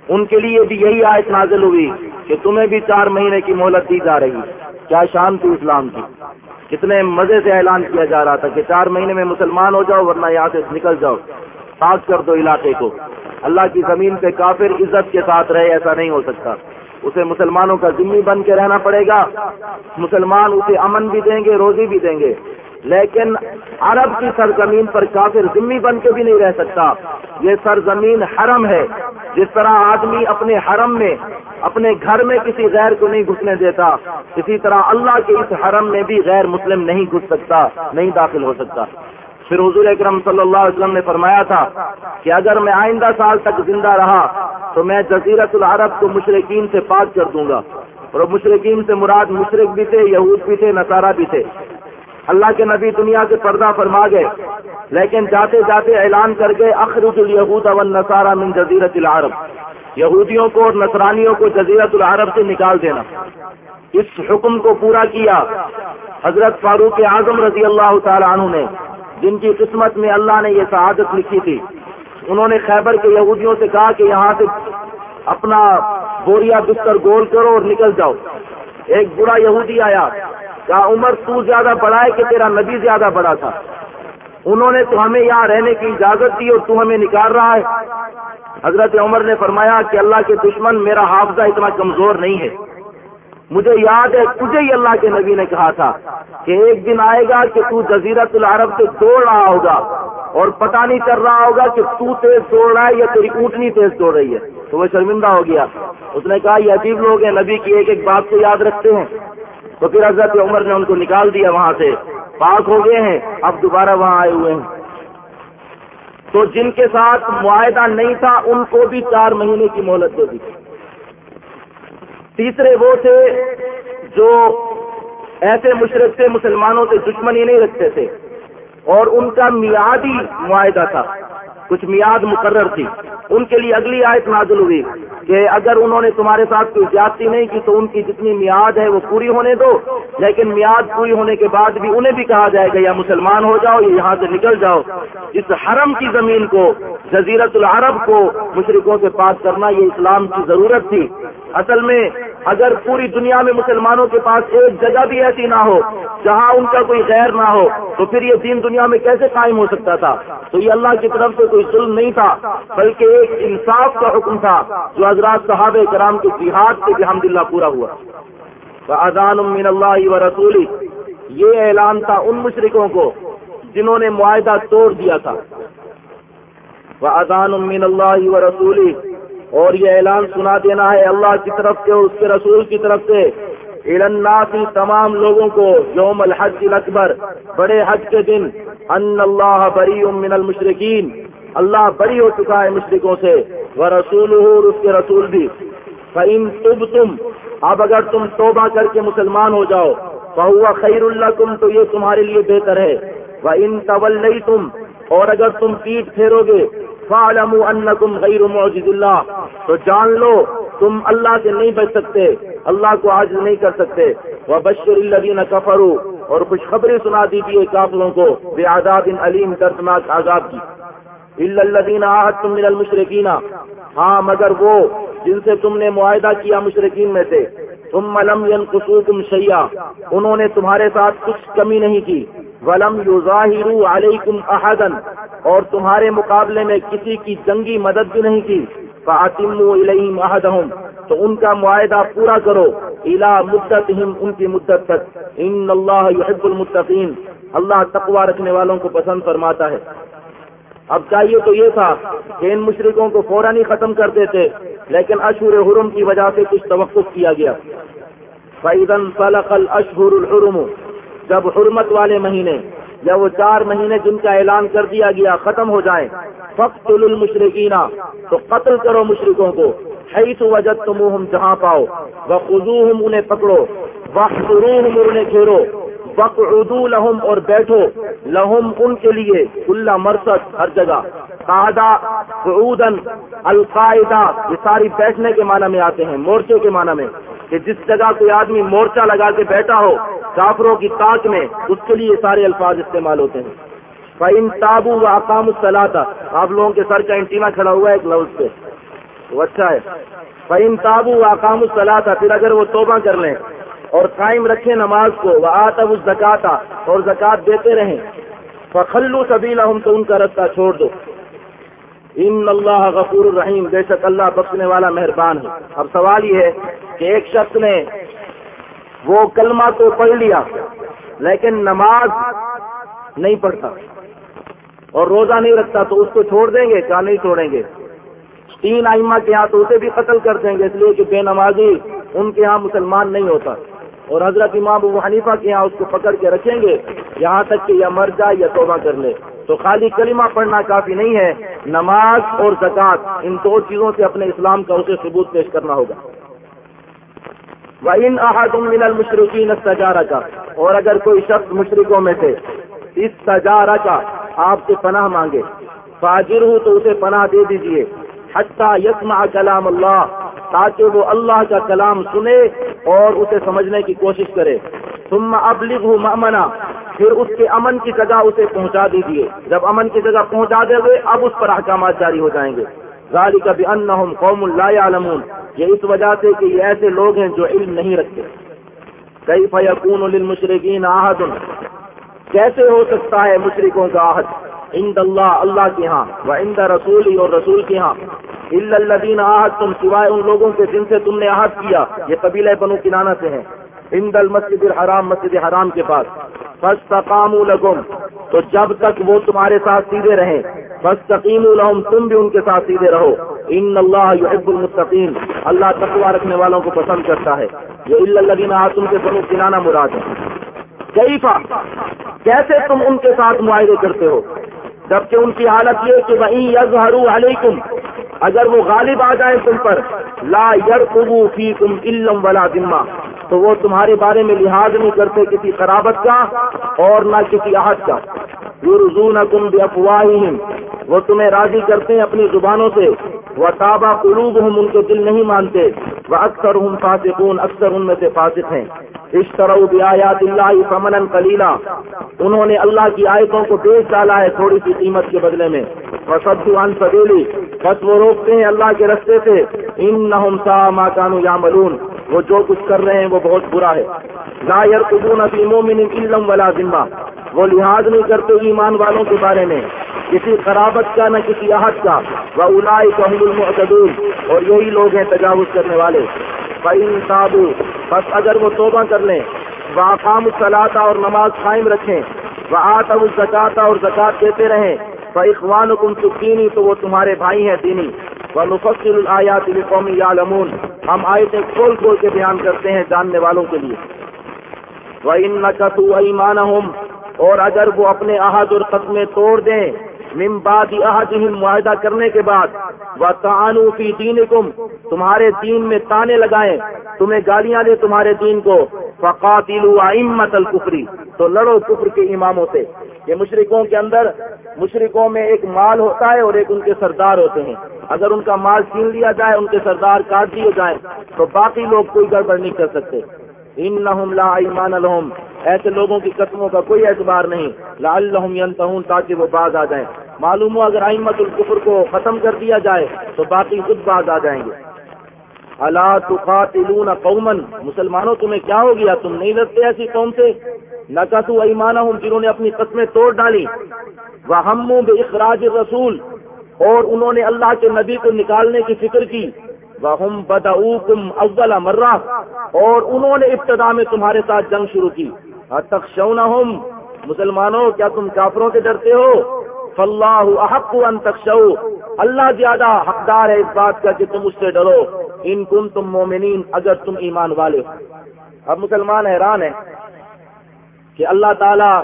ان کے لیے بھی یہی آیت نازل ہوئی کہ تمہیں بھی چار مہینے کی مہلت دی جا رہی۔ کیا شان تھی اسلام کی؟ کتنے مزے سے اعلان کیا جا رہا تھا کہ چار مہینے میں مسلمان ہو جاؤ ورنہ یہاں سے نکل جاؤ۔ پاک کر دو علاقے کو۔ اللہ کی زمین پہ کافر عزت کے ساتھ رہے، ایسا نہیں ہو سکتا۔ اسے مسلمانوں کا ذمہ بن کے رہنا پڑے گا۔ مسلمان اسے امن بھی دیں گے، روزی بھی دیں گے۔ لیکن عرب کی سرزمین پر کافر ذمہ بن کے بھی نہیں رہ سکتا۔ یہ سرزمین حرم ہے۔ جس طرح آدمی اپنے حرم میں، اپنے گھر میں کسی غیر کو نہیں گھسنے دیتا، اسی طرح اللہ کے اس حرم میں بھی غیر مسلم نہیں گھس سکتا، نہیں داخل ہو سکتا۔ پھر حضور اکرم صلی اللہ علیہ وسلم نے فرمایا تھا کہ اگر میں آئندہ سال تک زندہ رہا تو میں جزیرت العرب کو مشرقین سے پاک کر دوں گا۔ اور مشرقین سے مراد مشرق بھی تھے، یہود بھی تھے، نصارہ بھی تھے۔ اللہ کے نبی دنیا سے پردہ فرما گئے۔ لیکن جاتے جاتے اعلان کر گئے، اخرج الیہود والنصارى من جزیرت العرب۔ یہودیوں کو اور نصرانیوں کو جزیرت العرب سے نکال دینا۔ اس حکم کو پورا کیا۔ حضرت فاروق اعظم رضی اللہ تعالی عنہ نے، جن کی قسمت میں اللہ نے یہ سعادت لکھی تھی۔ انہوں نے خیبر کے یہودیوں سے کہا کہ یہاں سے اپنا بوریا بستر گول کرو اور نکل جاؤ۔ ایک برا یہودی آیا۔ کیا عمر، تو زیادہ بڑا ہے کہ تیرا نبی زیادہ بڑا تھا. انہوں نے تو ہمیں یہاں رہنے کی اجازت دی اور تو ہمیں نکال رہا ہے۔ حضرت عمر نے فرمایا کہ اللہ کے دشمن میرا حافظہ اتنا کمزور نہیں ہے۔ مجھے یاد ہے، تجھے ہی اللہ کے نبی نے کہا تھا کہ ایک دن آئے گا کہ تو جزیرت العرب سے دوڑ رہا ہوگا اور پتہ نہیں چل رہا ہوگا کہ تو تیز دوڑ رہا ہے یا تیری اونٹنی تیز دوڑ رہی ہے۔ تو وہ شرمندہ ہو گیا۔ اس نے کہا، یہ عجیب لوگ ہیں، نبی کی ایک ایک بات کو یاد رکھتے ہیں۔ تو پھر حضرت عمر نے ان کو نکال دیا وہاں سے۔ پاک ہو گئے ہیں، اب دوبارہ وہاں آئے ہوئے ہیں۔ تو جن کے ساتھ معاہدہ نہیں تھا، ان کو بھی چار مہینے کی مہلت دے دی۔ تیسرے وہ تھے جو ایسے مشرق سے مسلمانوں سے دشمنی نہیں رکھتے تھے۔ اور ان کا میادی معاہدہ تھا۔ کچھ میاد مقرر تھی۔ ان کے لیے اگلی آیت نازل ہوئی۔ کہ اگر انہوں نے تمہارے ساتھ کوئی زیادتی نہیں کی تو ان کی جتنی میاد ہے وہ پوری ہونے دو، لیکن میاد پوری ہونے کے بعد بھی انہیں بھی کہا جائے گا یا مسلمان ہو جاؤ یا یہاں سے نکل جاؤ۔ اس حرم کی زمین کو، جزیرت العرب کو مشرقوں سے پاس کرنا یہ اسلام کی ضرورت تھی۔ اصل میں اگر پوری دنیا میں مسلمانوں کے پاس ایک جگہ بھی ایسی نہ ہو، جہاں ان کا کوئی غیر نہ ہو، تو پھر یہ دین دنیا میں کیسے قائم ہو سکتا تھا؟ تو یہ اللہ کی طرف سے کوئی ظلم نہیں تھا، بلکہ ایک انصاف کا حکم تھا، جو حضرات صحابہ کرام کے جہاد سے الحمد للہ پورا ہوا۔ اذان من اللہ و رسولی یہ اعلان تھا ان مشرقوں کو جنہوں نے معاہدہ توڑ دیا تھا۔ وہ اذان من اللہ و رسولی اور یہ اعلان سنا دینا ہے اللہ کی طرف سے اور اس کے رسول کی طرف سے۔ الناسی تمام لوگوں کو یوم الحج الاکبر، بڑے حج کے دن۔ ان اللہ بری من المشرقین اللہ بری ہو چکا ہے مشرقوں سے۔ وہ رسول اور اس کے رسول بھی۔ فعم تب تم اب اگر تم توبہ کر کے مسلمان ہو جاؤ بہوا خیر اللہ تم تو یہ تمہارے لیے بہتر ہے۔ وہ ان طول تم اور اگر تم پیٹ پھیرو گے فعلموا انکم غیر معجز اللہ تو جان لو، تم اللہ سے نہیں بچ سکتے، اللہ کو آج نہیں کر سکتے۔ وہ بشر الدین کفرو اور خوشخبری سنا دیجیے کافلوں کو بے آزاد ان علیم دردناک آزاد کی۔ الدین آحت تم من المشرقین ہاں مگر وہ جن سے تم نے معاہدہ کیا مشرقین میں سے۔ تم ملم ینقصوکم شیعہ انہوں نے تمہارے ساتھ کچھ کمی نہیں کی۔ ولم یظاہروا علیکم احدا، اور تمہارے مقابلے میں کسی کی جنگی مدد بھی نہیں کی۔ فاطموا الیہم احدہم، تو ان کا معاہدہ پورا کرو۔ الا مدتہم، ان کی مدت تک۔ ان اللہ یحب المتقین۔ اللہ تقوی رکھنے والوں کو پسند فرماتا ہے۔ اب چاہیے تو یہ تھا کہ ان مشرقوں کو فوراً ہی ختم کر دیتے، لیکن اشور حرم کی وجہ سے کچھ توقف کیا گیا۔ فیضن فلقل اشہر الحرم جب حرمت والے مہینے، یا وہ چار مہینے جن کا اعلان کر دیا گیا ختم ہو جائیں فخت المشرقینہ تو قتل کرو مشرقوں کو، حیث وجد تم جہاں پاؤ وہ انہیں پکڑو وقت انہیں گھیرو۔ وقت اردو لہم اور بیٹھو لہم ان کے لیے کلا مرسد ہر جگہ۔ قاعدہ قعودن القاعدہ، یہ ساری بیٹھنے کے معنی میں آتے ہیں، مورچے کے معنی میں۔ کہ جس جگہ کوئی آدمی مورچہ لگا کے بیٹھا ہو، کافروں کی تاک میں اس کے لیے سارے الفاظ استعمال ہوتے ہیں۔ فعین تابو و اقام الصلاح آپ لوگوں کے سر کا انٹینا کھڑا ہوا ہے ایک لفظ پہ۔ وہ اچھا ہے۔ فعین تابو و اقام الصلاح پھر اگر وہ توبہ کر لیں اور قائم رکھیں نماز کو وہ آتا زکاتا اور زکات دیتے رہیں۔ فخلو سبیلا ہم تو ان کا رستہ چھوڑ دو۔ ان اللہ غفور الرحیم، بے شک اللہ بخشنے والا مہربان ہے۔ اب سوال یہ ہے کہ ایک شخص نے وہ کلمہ تو پڑھ لیا، لیکن نماز نہیں پڑھتا اور روزہ نہیں رکھتا، تو اس کو چھوڑ دیں گے کیا نہیں چھوڑیں گے؟ تین آئمہ کے ہاں تو اسے بھی قتل کر دیں گے، اس لیے کہ بے نمازی ان کے ہاں مسلمان نہیں ہوتا۔ اور حضرت امام ابو حنیفہ کے یہاں اس کو پکڑ کے رکھیں گے، یہاں تک کہ یا مر جائے یا توبہ کر لے۔ تو خالی کلمہ پڑھنا کافی نہیں ہے، نماز اور زکوٰۃ، ان دو چیزوں سے اپنے اسلام کا اسے ثبوت پیش کرنا ہوگا۔ وہ ان من المشرقین سجارہ کا اور اگر کوئی شخص مشرقوں میں سے اس سجارہ کا آپ سے پناہ مانگے فاجر ہوں تو اسے پناہ دے دیجیے۔ حتیٰ یسمع کلام اللہ تاکہ وہ اللہ کا کلام سنے اور اسے سمجھنے کی کوشش کرے۔ ثم ابلغ مأمنا، پھر اس کے امن کی جگہ اسے پہنچا دیجیے جب امن کی جگہ پہنچا دے گے اب اس پر احکامات جاری ہو جائیں گے۔ غالی کا بھی قوم لا يعلمون یہ اس وجہ سے کہ یہ ایسے لوگ ہیں جو علم نہیں رکھتے۔ کئی فیقون للمشرقین آہد کیسے ہو سکتا ہے مشرقوں کا آہد عند اللہ اللہ کے ہاں و عند رسول اور رسول کے ہاں۔ الدین آہد تم سوائے ان لوگوں کے جن سے تم نے عہد کیا، یہ قبیلہ بنو کنانہ سے ہیں۔ ہند المسجد الحرام، مسجد حرام کے پاس۔ بس تقام لگم تو جب تک وہ تمہارے ساتھ سیدھے رہیں بس تقیم الحم تم بھی ان کے ساتھ سیدھے رہو۔ ان اللہ یحب المستقیم اللہ تقوا رکھنے والوں کو پسند کرتا ہے۔ یہ الدین تم کے بنو کنانا مراد ہے کیفا؟ کیسے تم ان کے ساتھ معاہدے کرتے ہو؟ جبکہ ان کی حالت یہ کہ وہیں یزہرو علیکم اگر وہ غالب آ جائیں تم پر، لا یر فی تم علم ولا ذمہ تو وہ تمہارے بارے میں لحاظ نہیں کرتے کسی خرابت کا اور نہ کسی عہد کا۔ یورزون کم بھی وہ تمہیں راضی کرتے ہیں اپنی زبانوں سے۔ وہ تابا قلوب ہوں ان کے دل نہیں مانتے۔ وہ اکثر ہوں فاسقون، اکثر ان میں سے فاسق ہیں۔ اس طرح آیات اللہ فمن کلیلہ انہوں نے اللہ کی آیتوں کو بیچ ڈالا ہے، تھوڑی سی قیمت کے بدلے میں۔ وسدان سبیلی بس وہ روکتے ہیں اللہ کے رستے سے۔ ان نہ ماں کانو یا ملون وہ جو کچھ کر رہے ہیں وہ بہت برا ہے۔ لا یرقبون فی مومن علم ولا ذمہ وہ لحاظ نہیں کرتے ایمان والوں کے بارے میں۔ کسی خرابت کا نہ کسی عہد کا۔ وہ الائی کہم المعتدون۔ اور یہی لوگ ہیں تجاوز کرنے والے۔ فعین صابو بس اگر وہ توبہ کر لیں۔ وہ اقام اور نماز قائم رکھیں۔ وہ آتا الزکاتا اور زکات دیتے رہیں اخوان حکم چکینی تو وہ تمہارے بھائی ہیں دینی۔ وہ مفصل الیات قومی یا ہم آیتیں کھول کھول کے بیان کرتے ہیں جاننے والوں کے لیے۔ وہ ان نقص ایمان اور اگر وہ اپنے احد اور قدمے توڑ دیں من بعد احدہم معاہدہ کرنے کے بعد وہ فی دینکم تمہارے دین میں تانے لگائیں، تمہیں گالیاں دے تمہارے دین کو، فقاتلوا ائمت الکفری تو لڑو کفر کے اماموں سے۔ یہ مشرقوں کے اندر مشرقوں میں ایک مال ہوتا ہے اور ایک ان کے سردار ہوتے ہیں۔ اگر ان کا مال چھین لیا جائے، ان کے سردار کاٹ دیے جائیں، تو باقی لوگ کوئی گڑبڑ نہیں کر سکتے۔ ان لا ایمان الحم ایسے لوگوں کی قسموں کا کوئی اعتبار نہیں۔ لا الحم تاکہ وہ باز آ جائیں۔ معلوم ہو اگر آئمت القفر کو ختم کر دیا جائے تو باقی خود باز آ جائیں گے۔ اللہ تقاتلون قومن مسلمانوں، تمہیں کیا ہو گیا؟ تم نہیں لڑتے ایسی قوم سے؟ نقص ایمانہ ہوں جنہوں نے اپنی قسمیں توڑ ڈالی۔ وہ ہم اخراج رسول اور انہوں نے اللہ کے نبی کو نکالنے کی فکر کی۔ وہ بدعوکم اول مرہ اور انہوں نے ابتدا میں تمہارے ساتھ جنگ شروع کی۔ تک مسلمانوں، کیا تم کافروں سے ڈرتے ہو؟ فلاح احق ان تخشو اللہ زیادہ حقدار ہے اس بات کا کہ تم اس سے ڈرو۔ ان کن تم مومنین اگر تم ایمان والے ہو۔ اب مسلمان حیران ہیں کہ اللہ تعالیٰ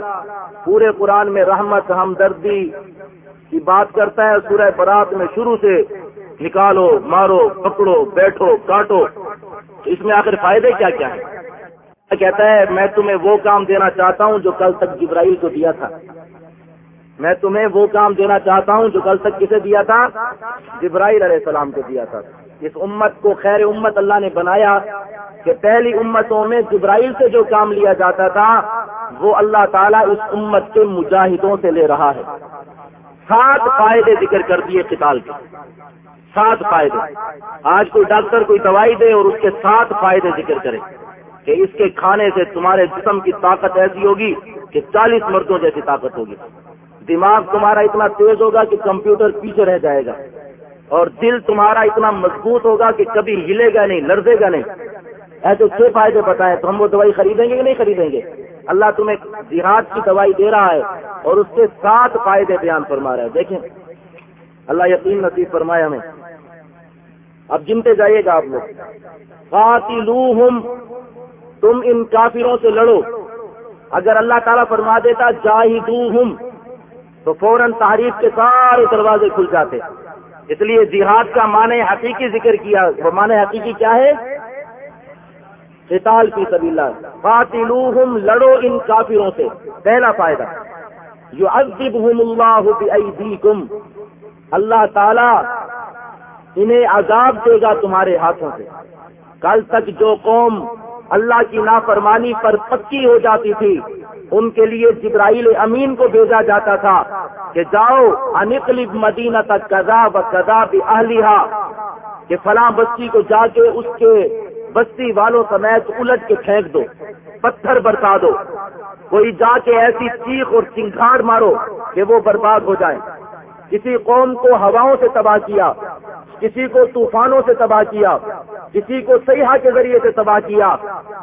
پورے قرآن میں رحمت، ہمدردی کی بات کرتا ہے سورہ برات میں شروع سے۔ نکالو، مارو، پکڑو، بیٹھو کاٹو اس میں آخر فائدے کیا کیا ہے؟ کہتا ہے، میں تمہیں وہ کام دینا چاہتا ہوں جو کل تک جبرائیل کو دیا تھا۔ میں تمہیں وہ کام دینا چاہتا ہوں جو کل تک کسے دیا تھا؟ جبرائیل علیہ السلام کو دیا تھا۔ اس امت کو خیر امت اللہ نے بنایا کہ پہلی امتوں میں جبرائیل سے جو کام لیا جاتا تھا، وہ اللہ تعالیٰ اس امت کے مجاہدوں سے لے رہا ہے۔ سات فائدے ذکر کر دیے قتال کے۔ سات فائدے۔ آج کوئی ڈاکٹر کوئی دوائی دے اور اس کے سات فائدے ذکر کرے کہ اس کے کھانے سے تمہارے جسم کی طاقت ایسی ہوگی کہ چالیس مردوں جیسی طاقت ہوگی۔ دماغ تمہارا اتنا تیز ہوگا کہ کمپیوٹر پیچھے رہ جائے گا اور دل تمہارا اتنا مضبوط ہوگا کہ کبھی ہلے گا نہیں لڑے گا نہیں۔ ایسے چھ فائدے بتائے، تو ہم وہ دوائی خریدیں گے کہ نہیں خریدیں گے؟ اللہ تمہیں جہاد کی دوائی دے رہا ہے اور اس کے سات فائدے بیان فرما رہا ہے۔ دیکھیں، اللہ یقین نصیب فرمایا ہمیں۔ اب جنتے جائیے گا آپ لوگ۔ قاتلوہم، تم ان کافروں سے لڑو۔ اگر اللہ تعالیٰ فرما دیتا، جاہدوہم، تو فوراً تعریف کے سارے دروازے کھل جاتے۔ اس لیے جہاد کا معنی حقیقی ذکر کیا وہ معنی حقیقی کیا ہے؟ قتال کی سبھی اللہ۔ قاتلوہم، لڑو ان کافروں سے۔ پہلا فائدہ جو اللہ بایدیکم۔ اللہ تعالی انہیں عذاب دے گا تمہارے ہاتھوں سے۔ کل تک جو قوم اللہ کی نافرمانی پر پکی ہو جاتی تھی، ان کے لیے جبرائیل امین کو بھیجا جاتا تھا کہ جاؤ، انقلب مدینہ تک کذا و کذا بھی کہ فلاں بستی کو جا کے اس کے بستی والوں سمیت الٹ کے پھینک دو، پتھر برسا دو۔ کوئی جا کے ایسی چیخ اور چنگھاڑ مارو کہ وہ برباد ہو جائے کسی قوم کو ہواؤں سے تباہ کیا، کسی کو طوفانوں سے تباہ کیا، کسی کو سیاح کے ذریعے سے تباہ کیا۔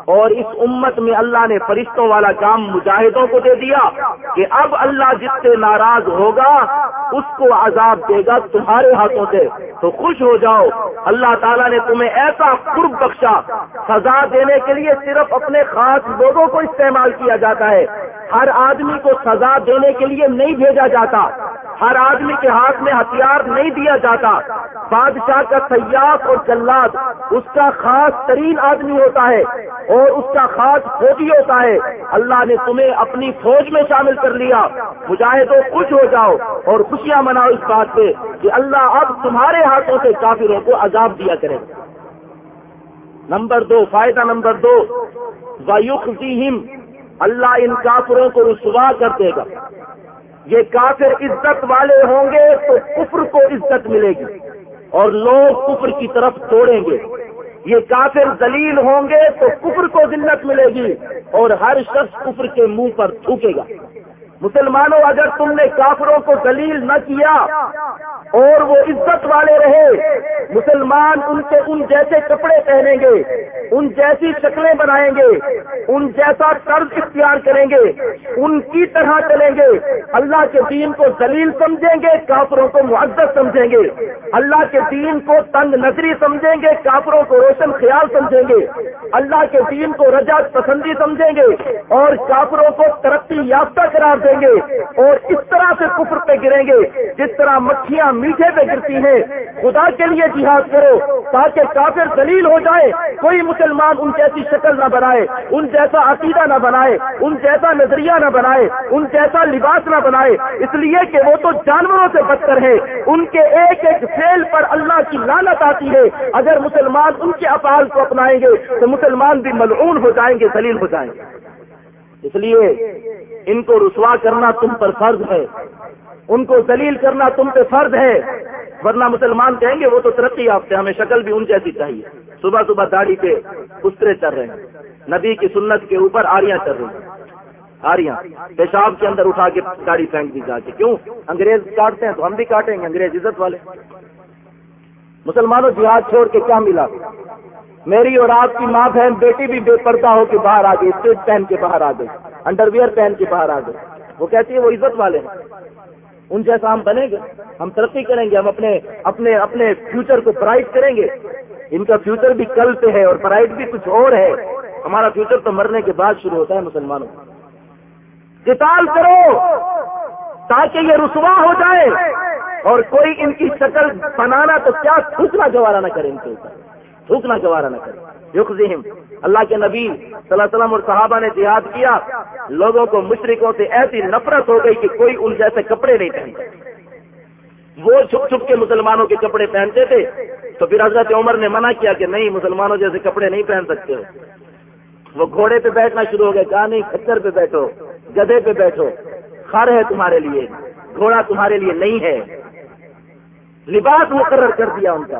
اور اس امت میں اللہ نے فرشتوں والا کام مجاہدوں کو دے دیا کہ اب اللہ جس سے ناراض ہوگا، اس کو عذاب دے گا تمہارے ہاتھوں سے۔ تو خوش ہو جاؤ، اللہ تعالیٰ نے تمہیں ایسا قرب بخشا۔ سزا دینے کے لیے صرف اپنے خاص لوگوں کو استعمال کیا جاتا ہے۔ ہر آدمی کو سزا دینے کے لیے نہیں بھیجا جاتا۔ ہر آدمی کے ہاتھ میں ہتھیار نہیں دیا جاتا۔ بادشاہ کا سیاف اور جلاد، اس کا خاص ترین آدمی ہوتا ہے اور اس کا خاص فوجی ہوتا ہے۔ اللہ نے تمہیں اپنی فوج میں شامل کر لیا۔ مجاہدوں خوش ہو جاؤ اور خوشیاں مناؤ اس بات پہ کہ اللہ اب تمہارے ہاتھوں سے کافروں کو عذاب دیا کرے۔ نمبر دو، فائدہ نمبر دو وایوخ اللہ ان کافروں کو رسوا کر دے گا۔ یہ کافر عزت والے ہوں گے تو کفر کو عزت ملے گی اور لوگ کفر کی طرف توڑیں گے۔ یہ کافر دلیل ہوں گے تو کفر کو ذلت ملے گی اور ہر شخص کفر کے منہ پر تھوکے گا۔ مسلمانوں، اگر تم نے کافروں کو دلیل نہ کیا اور وہ عزت والے رہے۔ مسلمان ان سے ان جیسے کپڑے پہنیں گے، ان جیسی شکلیں بنائیں گے، ان جیسا طرز اختیار کریں گے، ان کی طرح چلیں گے۔ اللہ کے دین کو دلیل سمجھیں گے، کافروں کو معذت سمجھیں گے۔ اللہ کے دین کو تنگ نظری سمجھیں گے، کافروں کو روشن خیال سمجھیں گے۔ اللہ کے دین کو رجا پسندی سمجھیں گے اور کافروں کو ترقی یافتہ قرار دیں گے۔ اور اس طرح سے کفر پہ گریں گے، جس طرح مکھیاں میٹھے پہ گرتی ہیں خدا کے لیے جہاد کرو تاکہ کافر دلیل ہو جائے۔ کوئی مسلمان ان جیسی شکل نہ بنائے، ان جیسا عقیدہ نہ بنائے، ان جیسا نظریہ نہ بنائے، ان جیسا لباس نہ بنائے۔ اس لیے کہ وہ تو جانوروں سے بدتر ہے۔ ان کے ایک ایک فیل پر اللہ کی لانت آتی ہے۔ اگر مسلمان ان کے افعال کو اپنائیں گے تو مسلمان بھی ملعون ہو جائیں گے دلیل ہو جائیں گے۔ اس لیے ان کو رسوا کرنا تم پر فرض ہے۔ ان کو دلیل کرنا تم پہ فرض ہے، ورنہ مسلمان کہیں گے وہ تو ترقی یافتہ ہمیں شکل بھی ان جیسی چاہیے۔ صبح صبح داڑھی پہ استرے چل رہے ہیں۔ نبی کی سنت کے اوپر آریاں چل رہی ہیں۔ آریاں، پیشاب کے اندر اٹھا کے گاڑی پھینک دی جا کے کیوں؟ انگریز کاٹتے ہیں تو ہم بھی کاٹیں گے، انگریز عزت والے۔ مسلمانوں، جہاد چھوڑ کے کیا ملا؟ میری اور آپ کی ماں بہن، بیٹی بھی بے پردہ ہو کے باہر آ گئی، اسٹیج پہن کے باہر آ گئی انڈر ویئر پہن کے باہر آ گئے وہ کہتی ہے وہ عزت والے ہیں۔ ان جیسا ہم بنیں گے، ہم ترقی کریں گے، ہم اپنے اپنے اپنے فیوچر کو برائٹ کریں گے۔ ان کا فیوچر بھی کل سے ہے اور برائٹ بھی کچھ اور ہے۔ ہمارا فیوچر تو مرنے کے بعد شروع ہوتا ہے مسلمانوں قتال کرو تاکہ یہ رسوا ہو جائے۔ اور کوئی ان کی شکل بنانا تو کیا تھوکنا گوارا نہ کرے ان کے اوپر۔ تھوکنا گوارا نہ کرے۔ ذہم اللہ کے نبی صلی اللہ علیہ وسلم اور صحابہ نے جہاد کیا۔ لوگوں کو مشرقوں سے ایسی نفرت ہو گئی کہ کوئی ان جیسے کپڑے نہیں پہنتے وہ چھپ چھپ کے مسلمانوں کے کپڑے پہنتے تھے۔ تو پھر حضرت عمر نے منع کیا کہ نہیں، مسلمانوں جیسے کپڑے نہیں پہن سکتے۔ وہ گھوڑے پہ بیٹھنا شروع ہو گئے۔ کہا نہیں کچر پہ بیٹھو گدے پہ بیٹھو۔ خر ہے تمہارے لیے، گھوڑا تمہارے لیے نہیں ہے۔ لباس مقرر کر دیا ان کا۔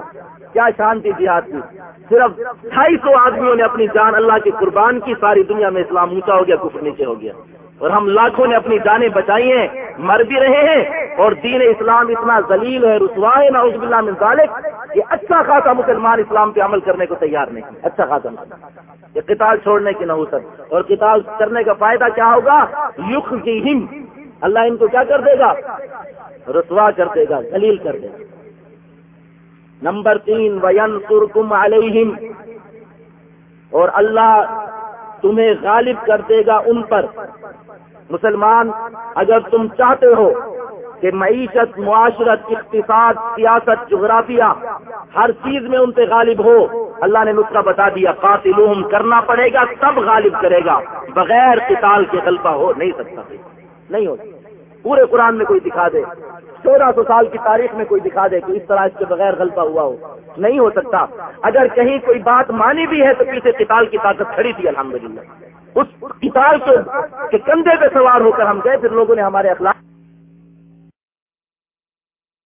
کیا شانتی جہاد کی؟ صرف ڈھائی سو آدمیوں نے اپنی جان اللہ کی قربان کی، ساری دنیا میں اسلام اونچا ہو گیا کچھ نیچے ہو گیا۔ اور ہم لاکھوں نے اپنی جانیں بچائی ہیں، مر بھی رہے ہیں۔ اور دین اسلام اتنا ذلیل ہے، رسوا ہے نا عزب اللہ ذالک، کہ اچھا خاصا مسلمان اسلام پہ عمل کرنے کو تیار نہیں اچھا خاصا یہ کتاب چھوڑنے کی نہ ہو سک اور کتاب کرنے کا فائدہ کیا ہوگا؟ یخ کی ہم اللہ ان کو کیا کر دے گا؟ رسوا کر دے گا، ذلیل کر دے گا۔ نمبر تین وین سرکم علیہم اور اللہ تمہیں غالب کر دے گا ان پر۔ مسلمان، اگر تم چاہتے ہو کہ معیشت، معاشرت، اقتصاد، سیاست، جغرافیہ، ہر چیز میں ان پہ غالب ہو، اللہ نے نسخہ بتا دیا، قاتلوہم کرنا پڑے گا تب غالب کرے گا، بغیر قتال کے غلبہ ہو، نہیں سکتا۔ نہیں ہو سکتا۔ پورے قرآن میں کوئی دکھا دے، چودہ سو سال کی تاریخ میں کوئی دکھا دے کہ اس طرح اس کے بغیر غلطہ ہوا ہو۔ نہیں ہو سکتا۔ اگر کہیں کوئی بات مانی بھی ہے تو پیچھے کتاب کی طاقت کھڑی تھی، الحمدللہ۔ اس کتاب کے کندھے پہ سوار ہو کر ہم گئے، پھر لوگوں نے ہمارے اخلاق